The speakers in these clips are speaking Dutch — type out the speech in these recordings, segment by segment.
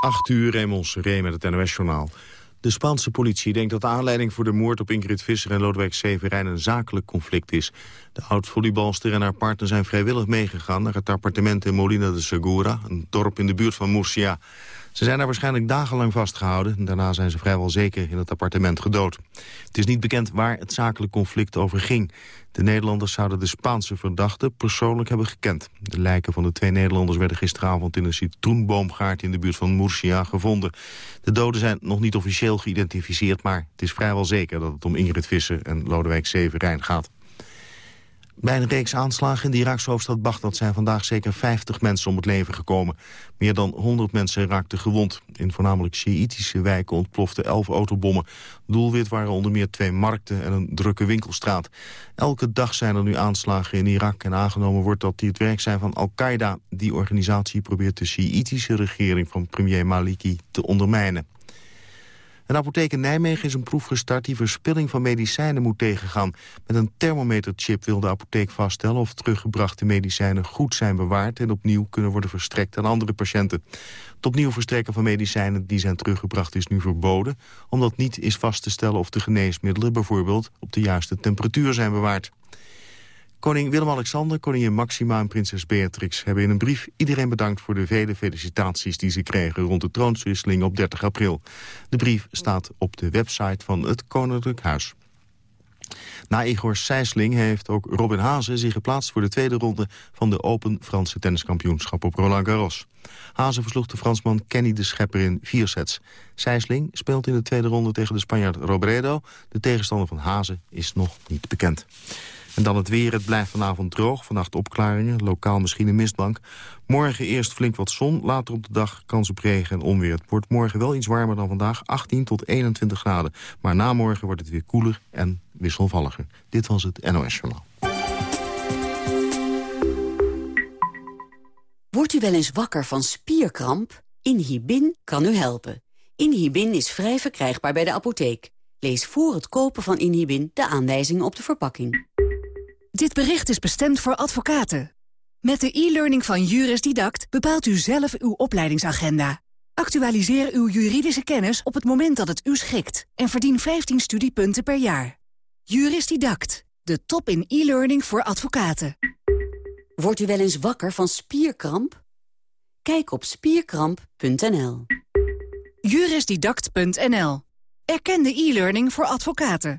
8 uur, Raymond Ree met het NOS-journaal. De Spaanse politie denkt dat de aanleiding voor de moord op Ingrid Visser en Lodewijk Severijn een zakelijk conflict is. De oud-volleybalster en haar partner zijn vrijwillig meegegaan naar het appartement in Molina de Segura, een dorp in de buurt van Murcia. Ze zijn daar waarschijnlijk dagenlang vastgehouden. Daarna zijn ze vrijwel zeker in het appartement gedood. Het is niet bekend waar het zakelijk conflict over ging. De Nederlanders zouden de Spaanse verdachte persoonlijk hebben gekend. De lijken van de twee Nederlanders werden gisteravond in een citroenboomgaard in de buurt van Murcia gevonden. De doden zijn nog niet officieel geïdentificeerd, maar het is vrijwel zeker dat het om Ingrid Visser en Lodewijk Severijn gaat. Bij een reeks aanslagen in de Iraakse hoofdstad Bagdad zijn vandaag zeker 50 mensen om het leven gekomen. Meer dan 100 mensen raakten gewond. In voornamelijk Sjiïtische wijken ontploften 11 autobommen. Doelwit waren onder meer twee markten en een drukke winkelstraat. Elke dag zijn er nu aanslagen in Irak en aangenomen wordt dat die het werk zijn van Al-Qaeda. Die organisatie probeert de Sjiïtische regering van premier Maliki te ondermijnen. Een apotheek in Nijmegen is een proef gestart die verspilling van medicijnen moet tegengaan. Met een thermometerchip wil de apotheek vaststellen of teruggebrachte medicijnen goed zijn bewaard en opnieuw kunnen worden verstrekt aan andere patiënten. Het opnieuw verstrekken van medicijnen die zijn teruggebracht is nu verboden, omdat niet is vast te stellen of de geneesmiddelen bijvoorbeeld op de juiste temperatuur zijn bewaard. Koning Willem-Alexander, koningin Maxima en prinses Beatrix... hebben in een brief iedereen bedankt voor de vele felicitaties die ze kregen... rond de troonswisseling op 30 april. De brief staat op de website van het Koninklijk Huis. Na Igor Sijsling heeft ook Robin Haase zich geplaatst... voor de tweede ronde van de Open Franse tenniskampioenschap op Roland Garros. Haase versloeg de Fransman Kenny de Schepper in vier sets. Sijsling speelt in de tweede ronde tegen de Spanjaard Robredo. De tegenstander van Haase is nog niet bekend. En dan het weer. Het blijft vanavond droog. Vannacht opklaringen. Lokaal misschien een mistbank. Morgen eerst flink wat zon. Later op de dag kans op regen en onweer. Het wordt morgen wel iets warmer dan vandaag. 18 tot 21 graden. Maar na morgen wordt het weer koeler en wisselvalliger. Dit was het NOS Journaal. Wordt u wel eens wakker van spierkramp? Inhibin kan u helpen. Inhibin is vrij verkrijgbaar bij de apotheek. Lees voor het kopen van Inhibin de aanwijzingen op de verpakking. Dit bericht is bestemd voor advocaten. Met de e-learning van Juris Didact bepaalt u zelf uw opleidingsagenda. Actualiseer uw juridische kennis op het moment dat het u schikt... en verdien 15 studiepunten per jaar. Juris Didact, de top in e-learning voor advocaten. Wordt u wel eens wakker van spierkramp? Kijk op spierkramp.nl. Jurisdidact.nl. Erkende e-learning voor advocaten.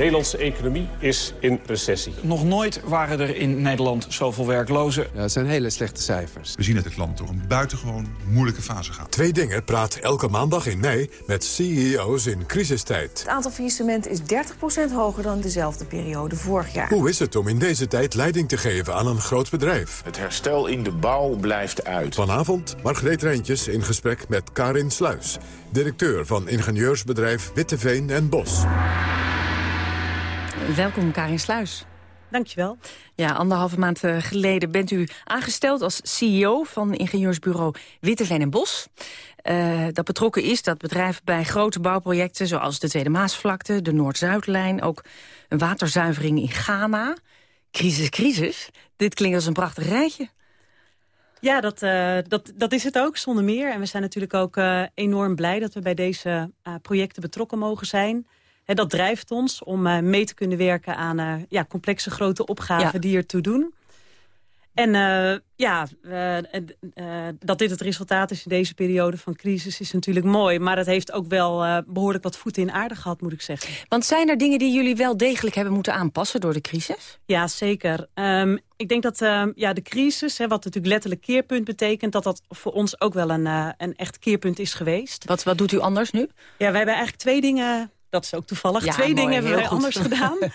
Nederlandse economie is in recessie. Nog nooit waren er in Nederland zoveel werklozen. Ja, dat zijn hele slechte cijfers. We zien dat het land door een buitengewoon moeilijke fase gaat. Twee dingen praat elke maandag in mei met CEO's in crisistijd. Het aantal faillissementen is 30% hoger dan dezelfde periode vorig jaar. Hoe is het om in deze tijd leiding te geven aan een groot bedrijf? Het herstel in de bouw blijft uit. Vanavond Margreet Rijntjes in gesprek met Karin Sluis... directeur van ingenieursbedrijf Witteveen en Bos. Welkom, Karin Sluis. Dankjewel. Ja, anderhalve maand eh, geleden bent u aangesteld als CEO van ingenieursbureau Witteveen en Bos. Uh, dat betrokken is dat bedrijf bij grote bouwprojecten... zoals de Tweede Maasvlakte, de Noord-Zuidlijn... ook een waterzuivering in Ghana. Crisis, crisis. Dit klinkt als een prachtig rijtje. Ja, dat, uh, dat, dat is het ook, zonder meer. En we zijn natuurlijk ook uh, enorm blij dat we bij deze projecten betrokken mogen zijn... En dat drijft ons om uh, mee te kunnen werken aan uh, ja, complexe grote opgaven ja. die ertoe doen. En uh, ja, dat dit het resultaat is in deze periode van crisis is natuurlijk mooi. Maar het heeft ook wel behoorlijk wat voeten in aarde gehad, moet ik zeggen. Want zijn er dingen die jullie wel degelijk hebben moeten aanpassen door de crisis? Ja, zeker. Um, ik denk dat uh, ja, de crisis, hè, wat natuurlijk letterlijk keerpunt betekent... dat dat voor ons ook wel een, een echt keerpunt is geweest. Wat, wat doet u anders nu? Ja, wij hebben eigenlijk twee dingen dat is ook toevallig. Ja, Twee mooi, dingen hebben we goed. anders gedaan eh,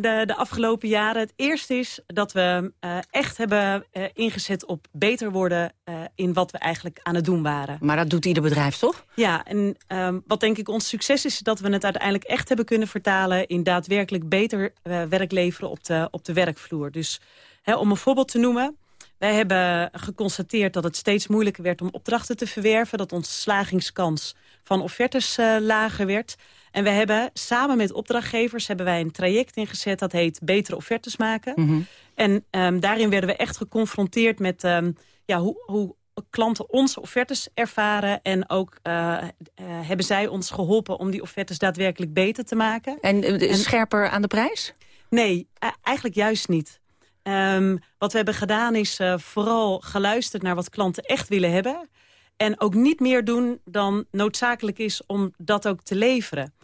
de, de afgelopen jaren. Het eerste is dat we eh, echt hebben eh, ingezet op beter worden in wat we eigenlijk aan het doen waren. Maar dat doet ieder bedrijf, toch? Ja, en ehm, wat denk ik ons succes is... dat we het uiteindelijk echt hebben kunnen vertalen... in daadwerkelijk beter werk leveren op de, op de werkvloer. Dus hè, om een voorbeeld te noemen... wij hebben geconstateerd dat het steeds moeilijker werd... om opdrachten te verwerven, dat onze slagingskans van offertes lager werd... En we hebben samen met opdrachtgevers hebben wij een traject ingezet... dat heet Betere Offertes maken. Mhm. En ehm, daarin werden we echt geconfronteerd met ehm, ja, hoe, hoe klanten onze offertes ervaren. En ook eh, eh, hebben zij ons geholpen om die offertes daadwerkelijk beter te maken. En, eh, scherper aan de prijs? Nee, e- eigenlijk juist niet. Ehm, wat we hebben gedaan is vooral geluisterd naar wat klanten echt willen hebben. En ook niet meer doen dan noodzakelijk is om dat ook te leveren.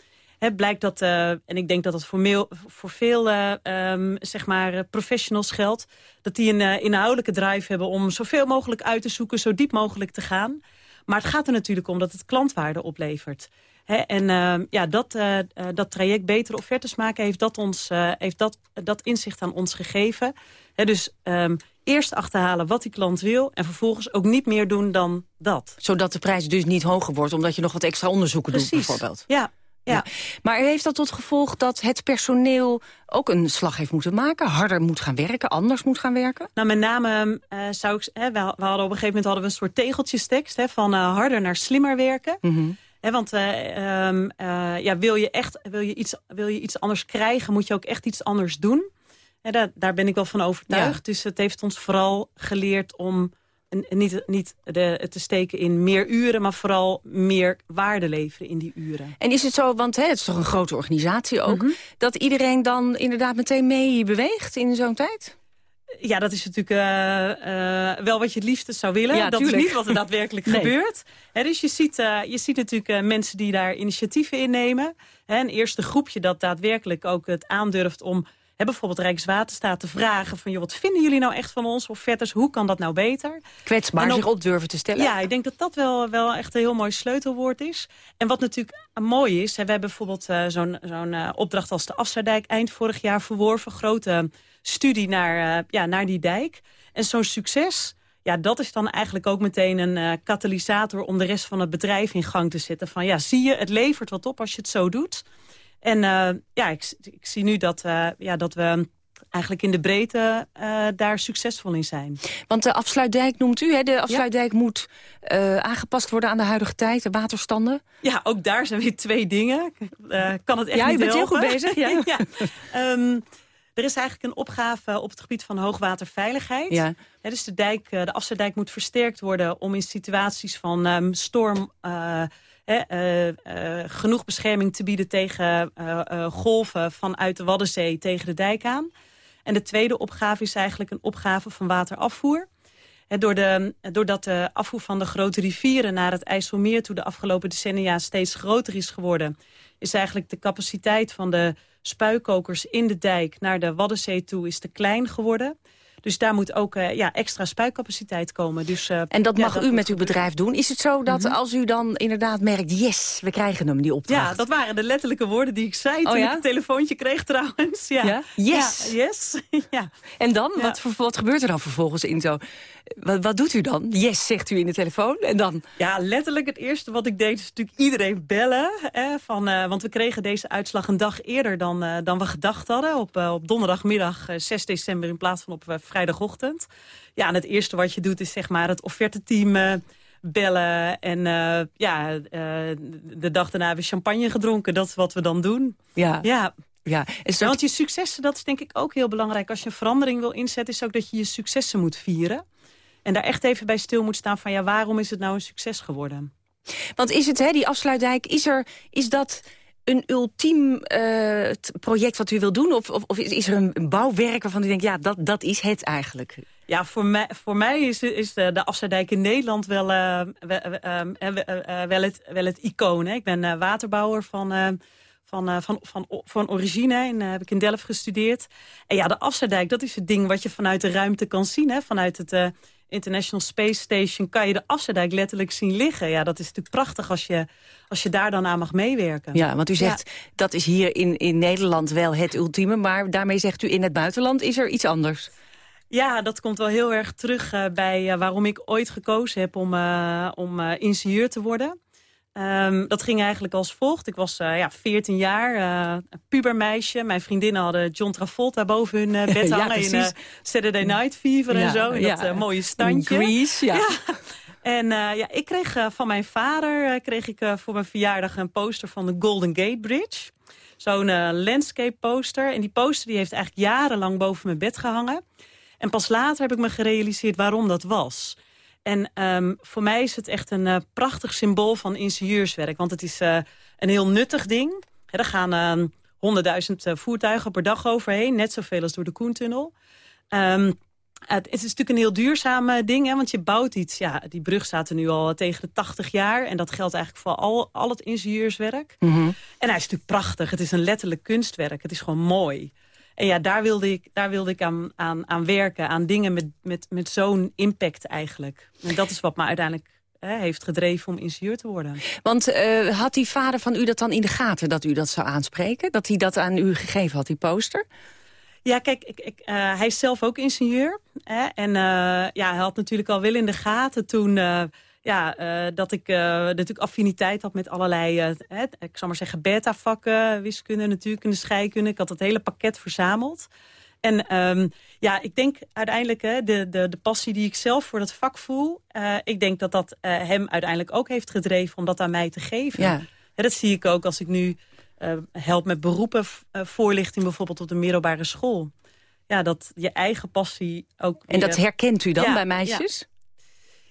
Het blijkt dat, eh, en ik denk dat dat voor, voor veel eh, ehm, zeg maar, eh, professionals geldt... dat die een inhoudelijke drive hebben om zoveel mogelijk uit te zoeken... zo diep mogelijk te gaan. Maar het gaat er natuurlijk om dat het klantwaarde oplevert. En ehm, ja, dat, dat traject betere offertes maken... heeft dat, ons, heeft dat, dat inzicht aan ons gegeven. Dus ehm, eerst achterhalen wat die klant wil... en vervolgens ook niet meer doen dan dat. Zodat de prijs dus niet hoger wordt... omdat je nog wat extra onderzoeken doet, bijvoorbeeld. Ja, ja. Maar heeft dat tot gevolg dat het personeel ook een slag heeft moeten maken? Harder moet gaan werken, anders moet gaan werken? Nou, met name eh, zou ik... Hè, we, we hadden op een gegeven moment hadden we een soort tegeltjestekst... Hè, van eh, harder naar slimmer werken. Hè, want eh, ehm, eh, ja, wil, je echt, wil, je iets, wil je iets anders krijgen... moet je ook echt iets anders doen. Daar, daar ben ik wel van overtuigd. Dus het heeft ons vooral geleerd om... Niet, niet de, te steken in meer uren, maar vooral meer waarde leveren in die uren. En is het zo, want hè, het is toch een grote organisatie ook... Mhm. dat iedereen dan inderdaad meteen mee beweegt in zo'n tijd? Ja, dat is natuurlijk eh, eh, wel wat je het liefste zou willen. Ja, dat is niet wat er daadwerkelijk Nee. gebeurt. Hè, dus je ziet, eh, je ziet natuurlijk mensen die daar initiatieven in nemen. Een eerste groepje dat daadwerkelijk ook het aandurft om... Hè, bijvoorbeeld Rijkswaterstaat te vragen van... Joh, wat vinden jullie nou echt van ons offertes? Hoe kan dat nou beter? Kwetsbaar ook- zich op durven te stellen? Ja, ik denk dat dat wel, wel echt een heel mooi sleutelwoord is. En wat natuurlijk mooi is, hè, we hebben bijvoorbeeld eh, zo'n zo'n eh, opdracht als de Afsluitdijk eind vorig jaar verworven. Grote studie naar, eh, ja, naar die dijk. En zo'n succes, ja, dat is dan eigenlijk ook meteen een eh, katalysator om de rest van het bedrijf in gang te zetten. Van ja, zie je, het levert wat op als je het zo doet. En eh, ja, ik, ik zie nu dat, eh, ja, dat we eigenlijk in de breedte eh, daar succesvol in zijn. Want de afsluitdijk noemt u, hè? De afsluitdijk moet aangepast worden aan de huidige tijd, de waterstanden. Ja, ook daar zijn weer twee dingen. Eh, kan het echt Ja, je niet bent heel goed bezig, ja. Ehm, er is eigenlijk een opgave op het gebied van hoogwaterveiligheid. Ja. Dus de, dijk, de afsluitdijk moet versterkt worden om in situaties van ehm, storm... eh, eh, genoeg bescherming te bieden tegen eh, golven vanuit de Waddenzee tegen de dijk aan. En de tweede opgave is eigenlijk een opgave van waterafvoer. Hè, door de, doordat de afvoer van de grote rivieren naar het IJsselmeer... toe de afgelopen decennia steeds groter is geworden... is eigenlijk de capaciteit van de spuikokers in de dijk... naar de Waddenzee toe is te klein geworden. Dus daar moet ook eh, ja, extra spuikcapaciteit komen. Dus, eh, En dat ja, mag u met uw bedrijf doen. Is het zo dat Mhm. als u dan inderdaad merkt... yes, we krijgen hem, die opdracht? Ja, dat waren de letterlijke woorden die ik zei Oh toen ik het telefoontje kreeg trouwens. Ja? Yes. Yes. ja. En dan? Wat, wat gebeurt er dan vervolgens in zo... Wat, wat doet u dan? Yes, zegt u in de telefoon. En dan? Ja, letterlijk het eerste wat ik deed is natuurlijk iedereen bellen. Hè, van, eh, want we kregen deze uitslag een dag eerder dan, eh, dan we gedacht hadden. Op, eh, op donderdagmiddag eh, 6 december in plaats van op vrijdagochtend. Ja, en het eerste wat je doet is zeg maar het offerteteam bellen. En ja, de dag daarna hebben we champagne gedronken. Dat is wat we dan doen. Ja. Ja. Ja, dat... want je successen, dat is denk ik ook heel belangrijk. Als je een verandering wil inzetten, is ook dat je je successen moet vieren. En daar echt even bij stil moet staan van... ja, waarom is het nou een succes geworden? Want is het, hè, die afsluitdijk, is, er, is dat een ultiem eh, project wat u wil doen? Of, of, of is er een, bouwwerk waarvan u denkt, ja, dat, dat is het eigenlijk? Ja, voor mij, voor mij is, is de, de Afsluitdijk in Nederland wel, eh, wel, eh, wel, het, wel het icoon. Hè. Ik ben waterbouwer van, van, van, van, van origine. En heb ik in Delft gestudeerd. En ja, de Afsluitdijk, dat is het ding wat je vanuit de ruimte kan zien. Hè? Vanuit het International Space Station kan je de Afsluitdijk letterlijk zien liggen. Ja, dat is natuurlijk prachtig als je, als je daar dan aan mag meewerken. Ja, want u zegt, dat is hier in, in Nederland wel het ultieme... maar daarmee zegt u in het buitenland is er iets anders. Ja, dat komt wel heel erg terug uh, bij uh, waarom ik ooit gekozen heb om, uh, om ingenieur te worden. Um, dat ging eigenlijk als volgt. Ik was ja, 14 jaar, een pubermeisje. Mijn vriendinnen hadden John Travolta boven hun bed hangen... ja, in Saturday Night Fever en zo. In dat mooie standje. Grease, ja. En ja, ik kreeg van mijn vader kreeg ik, voor mijn verjaardag een poster van de Golden Gate Bridge. Zo'n landscape poster. En die poster die heeft eigenlijk jarenlang boven mijn bed gehangen. En pas later heb ik me gerealiseerd waarom dat was. En um, voor mij is het echt een uh, prachtig symbool van ingenieurswerk. Want het is uh, een heel nuttig ding. He, er gaan uh, honderdduizend voertuigen per dag overheen. Net zoveel als door de Koentunnel. Um, het is natuurlijk een heel duurzaam ding, hè, want je bouwt iets. Ja, die brug staat er nu al tegen de 80 jaar. En dat geldt eigenlijk voor al, al het ingenieurswerk. Mm -hmm. En hij is natuurlijk prachtig. Het is een letterlijk kunstwerk. Het is gewoon mooi. En ja, daar wilde ik, daar wilde ik aan, aan, aan werken. Aan dingen met, met, met zo'n impact eigenlijk. En dat is wat me uiteindelijk hè, heeft gedreven om ingenieur te worden. Want uh, had die vader van u dat dan in de gaten dat u dat zou aanspreken? Dat hij dat aan u gegeven had, die poster? Ja, kijk, ik, ik, uh, hij is zelf ook ingenieur. Hè? En uh, ja, hij had natuurlijk al wel in de gaten toen ja, uh, dat ik uh, natuurlijk affiniteit had met allerlei, uh, ik zal maar zeggen, beta-vakken, wiskunde, natuurkunde, scheikunde. Ik had het hele pakket verzameld. En um, ja, ik denk uiteindelijk hè, de, de, de passie die ik zelf voor dat vak voel... ik denk dat dat hem uiteindelijk ook heeft gedreven om dat aan mij te geven. Ja. dat zie ik ook als ik nu help met beroepen voorlichting bijvoorbeeld op de middelbare school. Ja, dat je eigen passie ook... En dat herkent u dan ja, bij meisjes? Ja.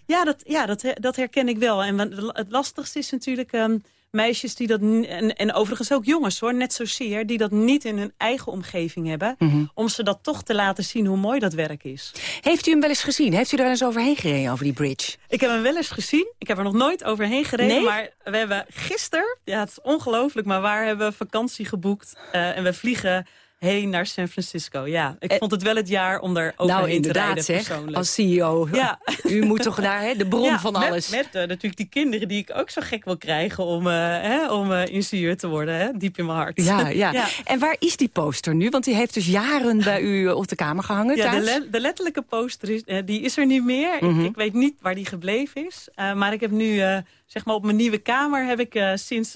Ja, dat, ja dat, dat herken ik wel. En het lastigste is natuurlijk um, meisjes die dat... En, en overigens ook jongens hoor, net zozeer... die dat niet in hun eigen omgeving hebben... Mm -hmm. om ze dat toch te laten zien hoe mooi dat werk is. Heeft u hem wel eens gezien? Heeft u er wel eens overheen gereden, over die bridge? Ik heb hem wel eens gezien. Ik heb er nog nooit overheen gereden. Nee? Maar we hebben gisteren, ja het is ongelooflijk... maar waar hebben we vakantie geboekt. Uh, en we vliegen heen naar San Francisco. Ja, ik vond het wel het jaar om daar overheen nou, te rijden zeg, persoonlijk. als CEO. Ja. U moet toch daar, hè, de bron ja, van met, alles. Met uh, natuurlijk die kinderen die ik ook zo gek wil krijgen om, uh, hè, om uh, ingenieur te worden. Hè, diep in mijn hart. Ja, ja, ja. En waar is die poster nu? Want die heeft dus jaren bij u op de kamer gehangen Ja, de, le de, letterlijke poster is, die is er niet meer. Mm -hmm. ik, ik, weet niet waar die gebleven is. maar ik heb nu, zeg maar op mijn nieuwe kamer... heb ik sinds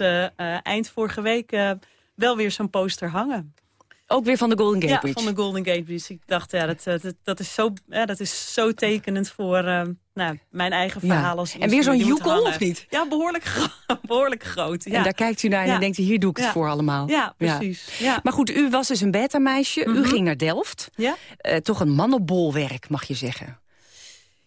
eind vorige week wel weer zo'n poster hangen. Ook weer van de Golden Gate Bridge? Ja, van de Golden Gate Bridge. Ik dacht, ja, dat, dat, dat, is, zo, ja, dat is zo tekenend voor uh, nou, mijn eigen verhaal. Als en weer zo'n joekel, of niet? Ja, behoorlijk, gro behoorlijk groot. Ja. En daar kijkt u naar en ja. denkt, hier doe ik het voor allemaal. Ja, precies. Ja. Maar goed, u was dus een beta-meisje. Mm -hmm. U ging naar Delft. Ja. Uh, toch een mannenbolwerk, mag je zeggen.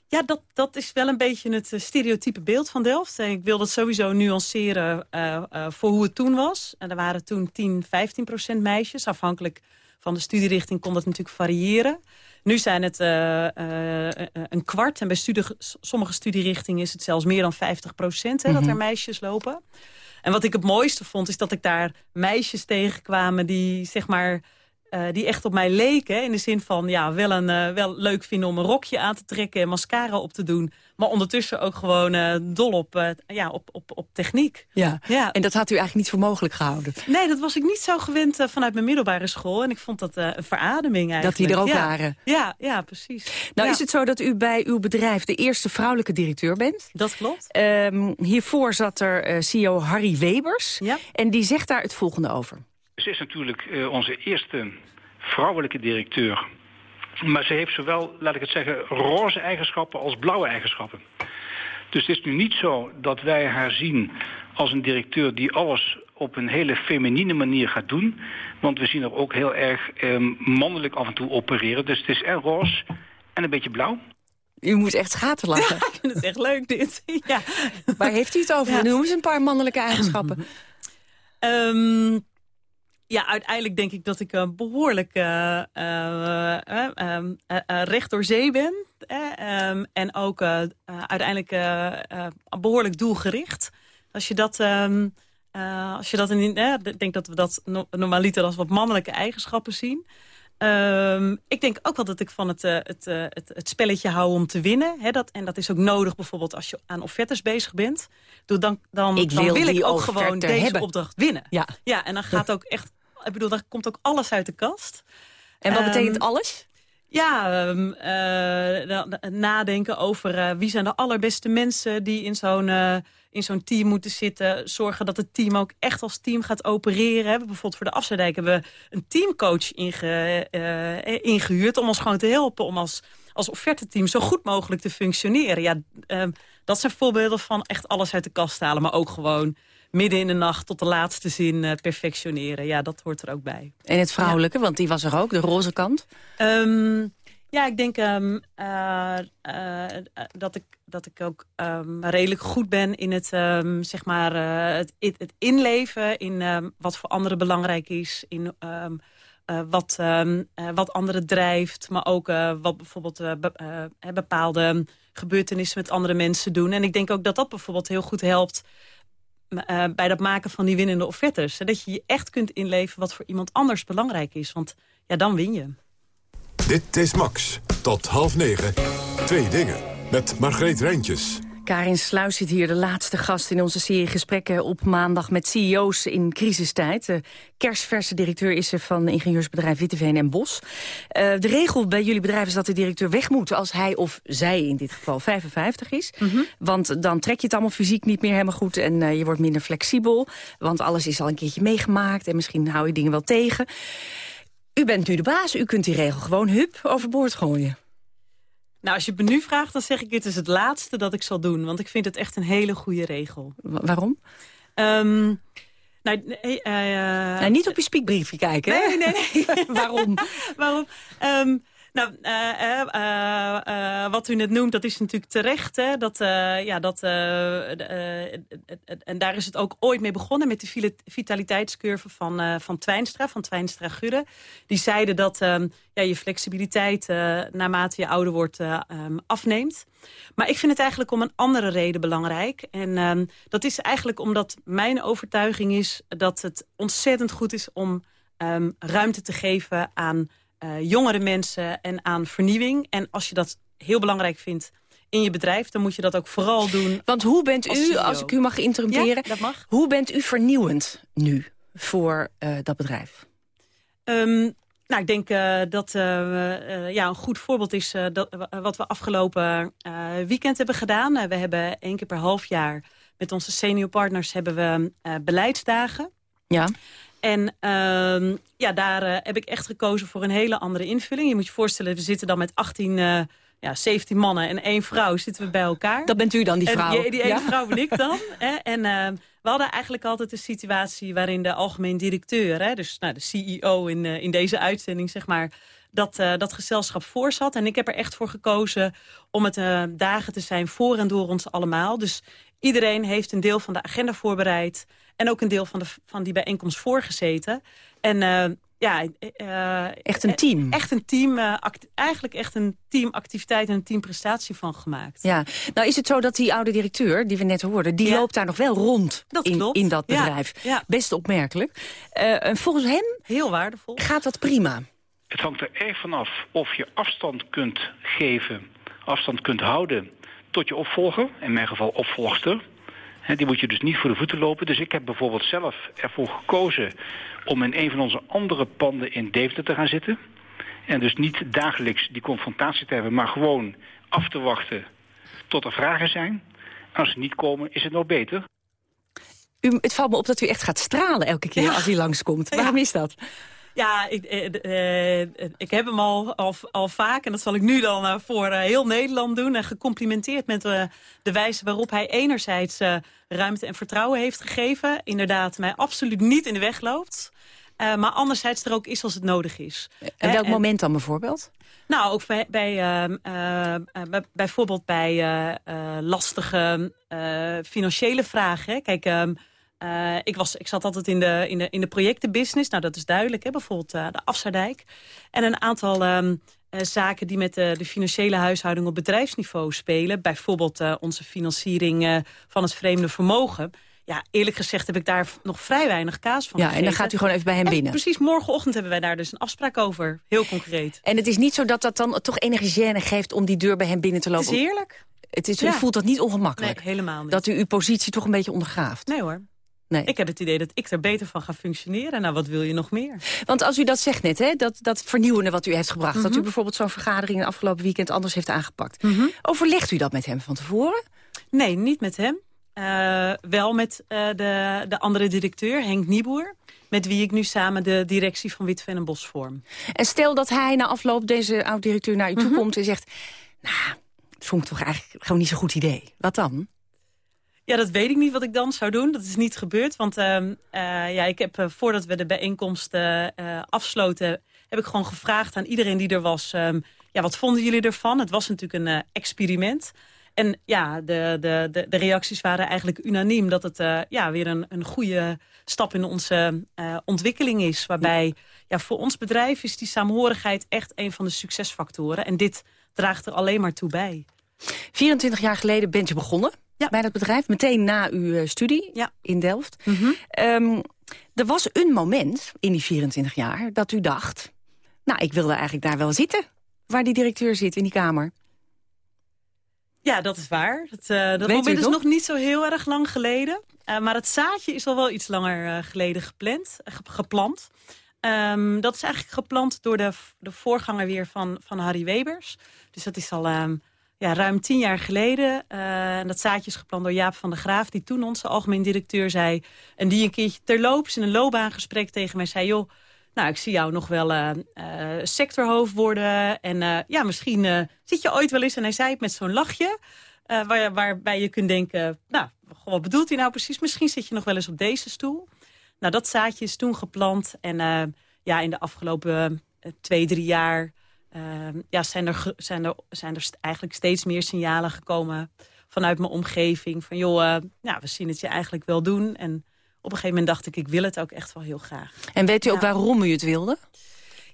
Ja, dat, dat is wel een beetje het uh, stereotype beeld van Delft. En ik wil dat sowieso nuanceren uh, uh, voor hoe het toen was. En er waren toen 10, 15 procent meisjes. Afhankelijk van de studierichting kon dat natuurlijk variëren. Nu zijn het een kwart. En bij studie, sommige studierichtingen is het zelfs meer dan 50 procent hè, mm -hmm. dat er meisjes lopen. En wat ik het mooiste vond, is dat ik daar meisjes tegenkwamen die zeg maar uh, die echt op mij leken. In de zin van ja, wel, een, uh, wel leuk vinden om een rokje aan te trekken en mascara op te doen. Maar ondertussen ook gewoon uh, dol op, ja, op, op, op techniek. Ja. ja, en dat had u eigenlijk niet voor mogelijk gehouden? Nee, dat was ik niet zo gewend vanuit mijn middelbare school. En ik vond dat een verademing eigenlijk. Dat die er ook ja. waren? Ja, ja precies. Nou ja. is het zo dat u bij uw bedrijf de eerste vrouwelijke directeur bent? Dat klopt. Um, hiervoor zat er CEO Harry Webers. Ja. En die zegt daar het volgende over. Ze is natuurlijk uh, onze eerste vrouwelijke directeur. Maar ze heeft zowel, laat ik het zeggen, roze eigenschappen als blauwe eigenschappen. Dus het is nu niet zo dat wij haar zien als een directeur die alles op een hele feminine manier gaat doen. Want we zien haar ook heel erg eh, mannelijk af en toe opereren. Dus het is en roze en een beetje blauw. U moet echt schaten lachen. Ja, ik vind het echt leuk dit. ja. Waar heeft u het over? Ja. Noem eens een paar mannelijke eigenschappen. Um, ja, uiteindelijk denk ik dat ik uh, behoorlijk uh, uh, recht door zee ben. Um, en ook uiteindelijk behoorlijk doelgericht. Als je dat um, als je dat in, ik denk dat we dat normaliter als wat mannelijke eigenschappen zien. Um, ik denk ook wel dat ik van het, het, het, het, spelletje hou om te winnen. Hè, dat, en dat is ook nodig bijvoorbeeld als je aan offertes bezig bent. Dan, dan, dan, ik dan wil, wil ik ook gewoon deze hebben. opdracht winnen. Ja. ja, en dan gaat ook echt... Ik bedoel, daar komt ook alles uit de kast. En wat um, betekent alles? Ja, um, uh, nadenken over wie zijn de allerbeste mensen die in zo'n in zo'n team moeten zitten. Zorgen dat het team ook echt als team gaat opereren. We hebben bijvoorbeeld voor de Afzijdijk hebben we een teamcoach inge, ingehuurd... om ons gewoon te helpen om als, als offerteteam zo goed mogelijk te functioneren. Ja, uh, dat zijn voorbeelden van echt alles uit de kast halen. Maar ook gewoon midden in de nacht tot de laatste zin uh, perfectioneren. Ja, dat hoort er ook bij. En het vrouwelijke, ja. want die was er ook, de roze kant? Um, ja, ik denk um, uh, uh, dat, ik, dat ik ook um, redelijk goed ben in het, um, zeg maar, uh, het, het, inleven... in wat voor anderen belangrijk is, in wat, wat anderen drijft... maar ook wat bijvoorbeeld be, bepaalde gebeurtenissen met andere mensen doen. En ik denk ook dat dat bijvoorbeeld heel goed helpt... bij dat maken van die winnende offertes. Dat je je echt kunt inleven wat voor iemand anders belangrijk is. Want ja, dan win je. Dit is Max. Tot half negen. Twee dingen. Met Margreet Rijntjes. Karin Sluis zit hier, de laatste gast in onze serie gesprekken op maandag met CEO's in crisistijd. De kerstverse directeur is ze van ingenieursbedrijf Witteveen en Bos. Uh, de regel bij jullie bedrijf is dat de directeur weg moet als hij of zij in dit geval 55 is. Mm -hmm. Want dan trek je het allemaal fysiek niet meer helemaal goed en uh, je wordt minder flexibel. Want alles is al een keertje meegemaakt en misschien hou je dingen wel tegen. U bent nu de baas, u kunt die regel gewoon hup overboord gooien. Nou, als je het me nu vraagt, dan zeg ik dit is het laatste dat ik zal doen. Want ik vind het echt een hele goede regel. Waarom? Um, nou, uh, nou, niet op je spiekbriefje kijken, Nee, nee, nee. waarom? waarom? Um, nou, uh, uh, wat u net noemt, dat is natuurlijk terecht. Hè? Dat, ja, dat, en daar is het ook ooit mee begonnen met de vitaliteitscurve van, van Twijnstra, van Twijnstra-Gudde. Die zeiden dat ja, je flexibiliteit naarmate je ouder wordt um, afneemt. Maar ik vind het eigenlijk om een andere reden belangrijk. En um, dat is eigenlijk omdat mijn overtuiging is dat het ontzettend goed is om ruimte te geven aan uh, jongere mensen en aan vernieuwing. En als je dat heel belangrijk vindt in je bedrijf, dan moet je dat ook vooral doen. Want hoe bent als u, als ik u mag interrumperen, ja, dat mag. hoe bent u vernieuwend nu voor uh, dat bedrijf? Um, nou, ik denk uh, dat uh, uh, ja, een goed voorbeeld is dat, wat we afgelopen weekend hebben gedaan. we hebben één keer per half jaar met onze senior partners hebben we beleidsdagen. Ja. En uh, ja, daar uh, heb ik echt gekozen voor een hele andere invulling. Je moet je voorstellen, we zitten dan met 18, uh, ja, 17 mannen en één vrouw zitten we bij elkaar. Dat bent u dan, die vrouw? En die, die ene ja? vrouw ben ik dan. hè? En uh, we hadden eigenlijk altijd een situatie waarin de algemeen directeur... Hè, dus nou, de CEO in, in deze uitzending, zeg maar... Dat, uh, dat gezelschap voor zat. En ik heb er echt voor gekozen om het uh, dagen te zijn voor en door ons allemaal. Dus iedereen heeft een deel van de agenda voorbereid... En ook een deel van, de, van die bijeenkomst voorgezeten. En uh, ja... Uh, echt een team. Echt een team. Uh, eigenlijk echt een teamactiviteit en een teamprestatie van gemaakt. Ja. Nou is het zo dat die oude directeur, die we net hoorden... die ja. loopt daar nog wel rond dat in, klopt. in dat bedrijf. Ja. Ja. Best opmerkelijk. en volgens hem... Heel waardevol. Gaat dat prima? Het hangt er erg vanaf of je afstand kunt geven... afstand kunt houden tot je opvolger. In mijn geval opvolgster... He, die moet je dus niet voor de voeten lopen. Dus ik heb bijvoorbeeld zelf ervoor gekozen om in een van onze andere panden in Deventer te gaan zitten. En dus niet dagelijks die confrontatie te hebben, maar gewoon af te wachten tot er vragen zijn. Als ze niet komen, is het nog beter. U, het valt me op dat u echt gaat stralen elke keer ja. als hij langskomt. Waarom ja. is dat? Ja, ik, eh, eh, ik heb hem al, al, al, vaak, en dat zal ik nu dan uh, voor uh, heel Nederland doen... en gecomplimenteerd met uh, de wijze waarop hij enerzijds ruimte en vertrouwen heeft gegeven. Inderdaad, mij absoluut niet in de weg loopt. maar anderzijds er ook is als het nodig is. En welk en, moment dan bijvoorbeeld? Nou, ook bij, bij, bij bijvoorbeeld bij lastige financiële vragen. Hè. Kijk... Um, uh, ik, was, ik zat altijd in de, in de, in de projectenbusiness. Nou, dat is duidelijk. Hè? Bijvoorbeeld uh, de Afsardijk. En een aantal um, uh, zaken die met de, de, financiële huishouding op bedrijfsniveau spelen. Bijvoorbeeld onze financiering van het vreemde vermogen. ja, eerlijk gezegd heb ik daar nog vrij weinig kaas van Ja, en dan gaat u gewoon even bij hem en binnen. Precies, morgenochtend hebben wij daar dus een afspraak over. Heel concreet. En het is niet zo dat dat dan toch enige gêne geeft om die deur bij hem binnen te lopen? Het is heerlijk. Het is, Ja. U voelt dat niet ongemakkelijk? Nee, helemaal niet. Dat u uw positie toch een beetje ondergraaft? Nee hoor. Nee. Ik heb het idee dat ik er beter van ga functioneren. Nou, wat wil je nog meer? Want als u dat zegt net, hè, dat, dat vernieuwende wat u heeft gebracht... dat u Mhm. bijvoorbeeld zo'n vergadering het afgelopen weekend anders heeft aangepakt. Overlegt u dat met hem van tevoren? Nee, niet met hem. Eh, wel met eh, de, de andere directeur, Henk Nieboer... met wie ik nu samen de directie van Witven en Bos vorm. En stel dat hij na afloop, deze oud-directeur, naar u toe Mhm. komt en zegt... nou, dat vond ik toch eigenlijk gewoon niet zo'n goed idee. Wat dan? Ja, dat weet ik niet wat ik dan zou doen. Dat is niet gebeurd, want ehm, eh, ja, ik heb eh, voordat we de bijeenkomst eh, afsloten... heb ik gewoon gevraagd aan iedereen die er was... ehm, ja, wat vonden jullie ervan? Het was natuurlijk een experiment. En ja, de, de, de, reacties waren eigenlijk unaniem... dat het ja, weer een, een goede stap in onze ontwikkeling is. Waarbij ja, voor ons bedrijf is die saamhorigheid echt een van de succesfactoren. En dit draagt er alleen maar toe bij. 24 jaar geleden bent je begonnen bij dat bedrijf. Meteen na uw eh, studie in Delft. Ehm, er was een moment in die 24 jaar dat u dacht... nou, ik wilde eigenlijk daar wel zitten. Waar die directeur zit in die kamer. Ja, dat is waar. Dat, eh, dat moment is nog? nog niet zo heel erg lang geleden. Eh, maar het zaadje is al wel iets langer geleden gepland, ge- geplant. Ehm, dat is eigenlijk geplant door de, de voorganger weer van, van Harry Webers. Dus dat is al ehm, ja, ruim tien jaar geleden. Eh, en dat zaadje is geplant door Jaap van der Graaf... die toen onze algemeen directeur zei... en die een keertje terloops in een loopbaangesprek tegen mij zei... joh, nou, ik zie jou nog wel eh, eh, sectorhoofd worden. En ja, misschien zit je ooit wel eens... en hij zei het met zo'n lachje... waar, waarbij je kunt denken... nou, wat bedoelt hij nou precies? Misschien zit je nog wel eens op deze stoel. Nou, dat zaadje is toen geplant. En ja, in de afgelopen twee, drie jaar... eh, ja, zijn, er, zijn, er, zijn er eigenlijk steeds meer signalen gekomen... vanuit mijn omgeving. Van joh, nou, we zien het je eigenlijk wel doen. En op een gegeven moment dacht ik... ik wil het ook echt wel heel graag. En weet u ook waarom u het wilde?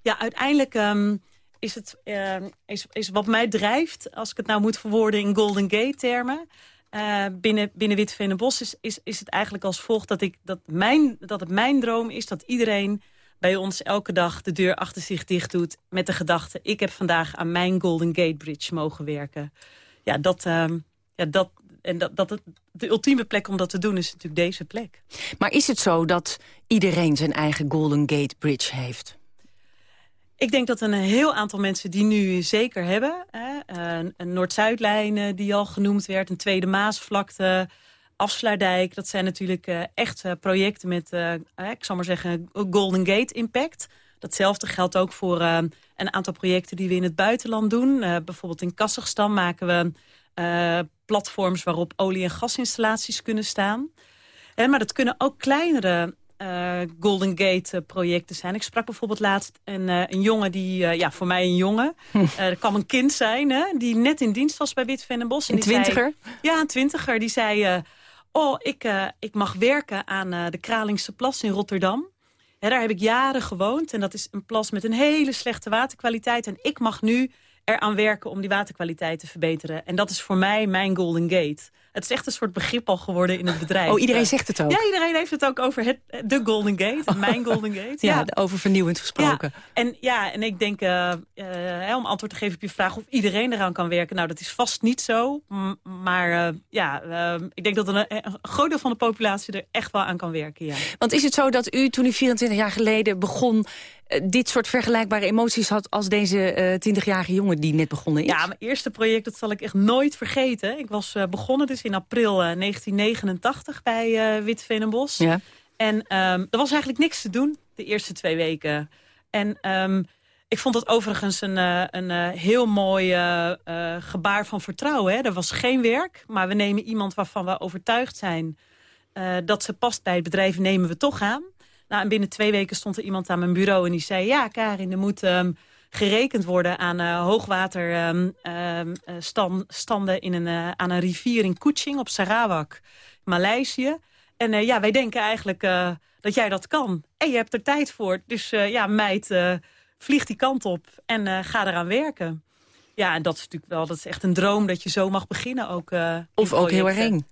Ja, uiteindelijk ehm, is het ehm, is, is wat mij drijft, als ik het nou moet verwoorden in Golden Gate termen. eh, binnen, binnen Witteveen en Bos is, is, is het eigenlijk als volgt dat, ik, dat, mijn, dat het mijn droom is dat iedereen bij ons elke dag de deur achter zich dicht doet met de gedachte, ik heb vandaag aan mijn Golden Gate Bridge mogen werken. Ja, dat, ehm, ja, dat, en dat, dat het, de ultieme plek om dat te doen is natuurlijk deze plek. Maar is het zo dat iedereen zijn eigen Golden Gate Bridge heeft? Ik denk dat een heel aantal mensen die nu zeker hebben. Hè, een, een Noord-Zuidlijn eh, die al genoemd werd, een Tweede Maasvlakte, Afsluitdijk. Dat zijn natuurlijk eh, echt eh, projecten met, eh, ik zal maar zeggen, Golden Gate impact. Datzelfde geldt ook voor een aantal projecten die we in het buitenland doen. Bijvoorbeeld in Kazachstan maken we platforms waarop olie- en gasinstallaties kunnen staan. Hè, maar dat kunnen ook kleinere Golden Gate projecten zijn. Ik sprak bijvoorbeeld laatst een, een jongen die, ja, voor mij een jongen. Dat kan een kind zijn, hè, die net in dienst was bij Witven en Bos. En Een die zei- twintiger? ja, een twintiger. Die zei, oh, ik, eh, ik mag werken aan eh, de Kralingse Plas in Rotterdam. Daar heb ik jaren gewoond. En dat is een plas met een hele slechte waterkwaliteit. En ik mag nu eraan werken om die waterkwaliteit te verbeteren. En dat is voor mij mijn Golden Gate. Het is echt een soort begrip al geworden in het bedrijf. Oh, iedereen zegt het ook? Ja, iedereen heeft het ook over het, de Golden Gate. Mijn Golden Gate. Ja, over vernieuwend gesproken. Ja, en, ja, en ik denk, eh, eh, om antwoord te geven op je vraag... of iedereen eraan kan werken. Nou, dat is vast niet zo. Maar eh, ja, ik denk dat een, een groot deel van de populatie er echt wel aan kan werken, ja. Want is het zo dat u toen u 24 jaar geleden begon... eh, dit soort vergelijkbare emoties had als deze eh 20-jarige jongen die net begonnen is? Ja, mijn eerste project, dat zal ik echt nooit vergeten. Ik was eh, begonnen dus in april eh, 1989 bij eh Witveen en Bos. Ja. En ehm, er was eigenlijk niks te doen de eerste twee weken. En ehm, ik vond het overigens een, eh, een eh, heel mooi eh, eh, gebaar van vertrouwen. Hè. Er was geen werk, maar we nemen iemand waarvan we overtuigd zijn... eh, dat ze past bij het bedrijf, nemen we toch aan. Nou, en binnen twee weken stond er iemand aan mijn bureau en die zei... ja, Karin, er moet ehm, gerekend worden aan eh, hoogwaterstanden in een, eh, aan een rivier in Kuching op Sarawak, Maleisië. En eh, ja, wij denken eigenlijk eh, dat jij dat kan. En je hebt er tijd voor. Dus eh, ja, meid, eh, vlieg die kant op en eh, ga eraan werken. Ja, en dat is natuurlijk wel, dat is echt een droom dat je zo mag beginnen ook. eh, Of ook heel erg eng.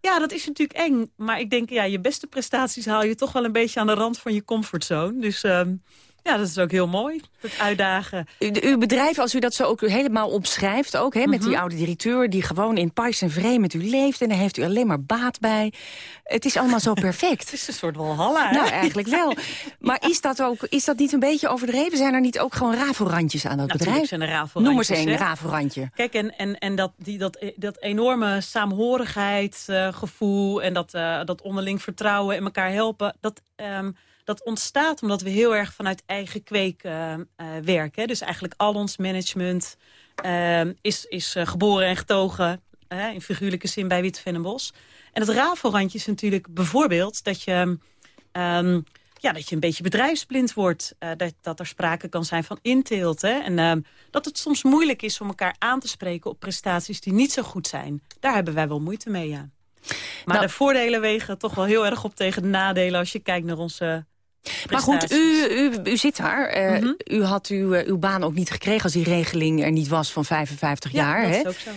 Ja, dat is natuurlijk eng. Maar ik denk, ja, je beste prestaties haal je toch wel een beetje aan de rand van je comfortzone. Dus ehm, ja, dat is ook heel mooi, het uitdagen. U, uw bedrijf, als u dat zo ook helemaal omschrijft, ook hè, met die Mhm. oude directeur... die gewoon in pais en vree met u leeft en daar heeft u alleen maar baat bij. Het is allemaal zo perfect. Het is een soort walhalla? Nou, eigenlijk wel. Maar is dat, ook, is dat niet een beetje overdreven? Zijn er niet ook gewoon rafelrandjes aan dat bedrijf? zijn er rafelrandjes, Noem eens een rafelrandje. Kijk, en, en, en dat, die, dat, dat enorme saamhorigheidsgevoel... en dat, eh, dat onderling vertrouwen en elkaar helpen... dat, ehm, dat ontstaat omdat we heel erg vanuit eigen kweek eh, eh, werken. Dus eigenlijk al ons management ehm, is, is eh, geboren en getogen... in figuurlijke zin bij Witte en Bos. En het rafelrandje is natuurlijk bijvoorbeeld dat je... ehm, ja, dat je een beetje bedrijfsblind wordt. dat, dat er sprake kan zijn van inteelt. Hè? En ehm, dat het soms moeilijk is om elkaar aan te spreken op prestaties die niet zo goed zijn. Daar hebben wij wel moeite mee, ja. Maar Nou- de voordelen wegen toch wel heel erg op tegen de nadelen... als je kijkt naar onze Maar goed, u, u, u zit daar. Eh, Mhm. U had uw, eh, uw baan ook niet gekregen als die regeling er niet was van 55 Ja, jaar. dat hè? is ook zo.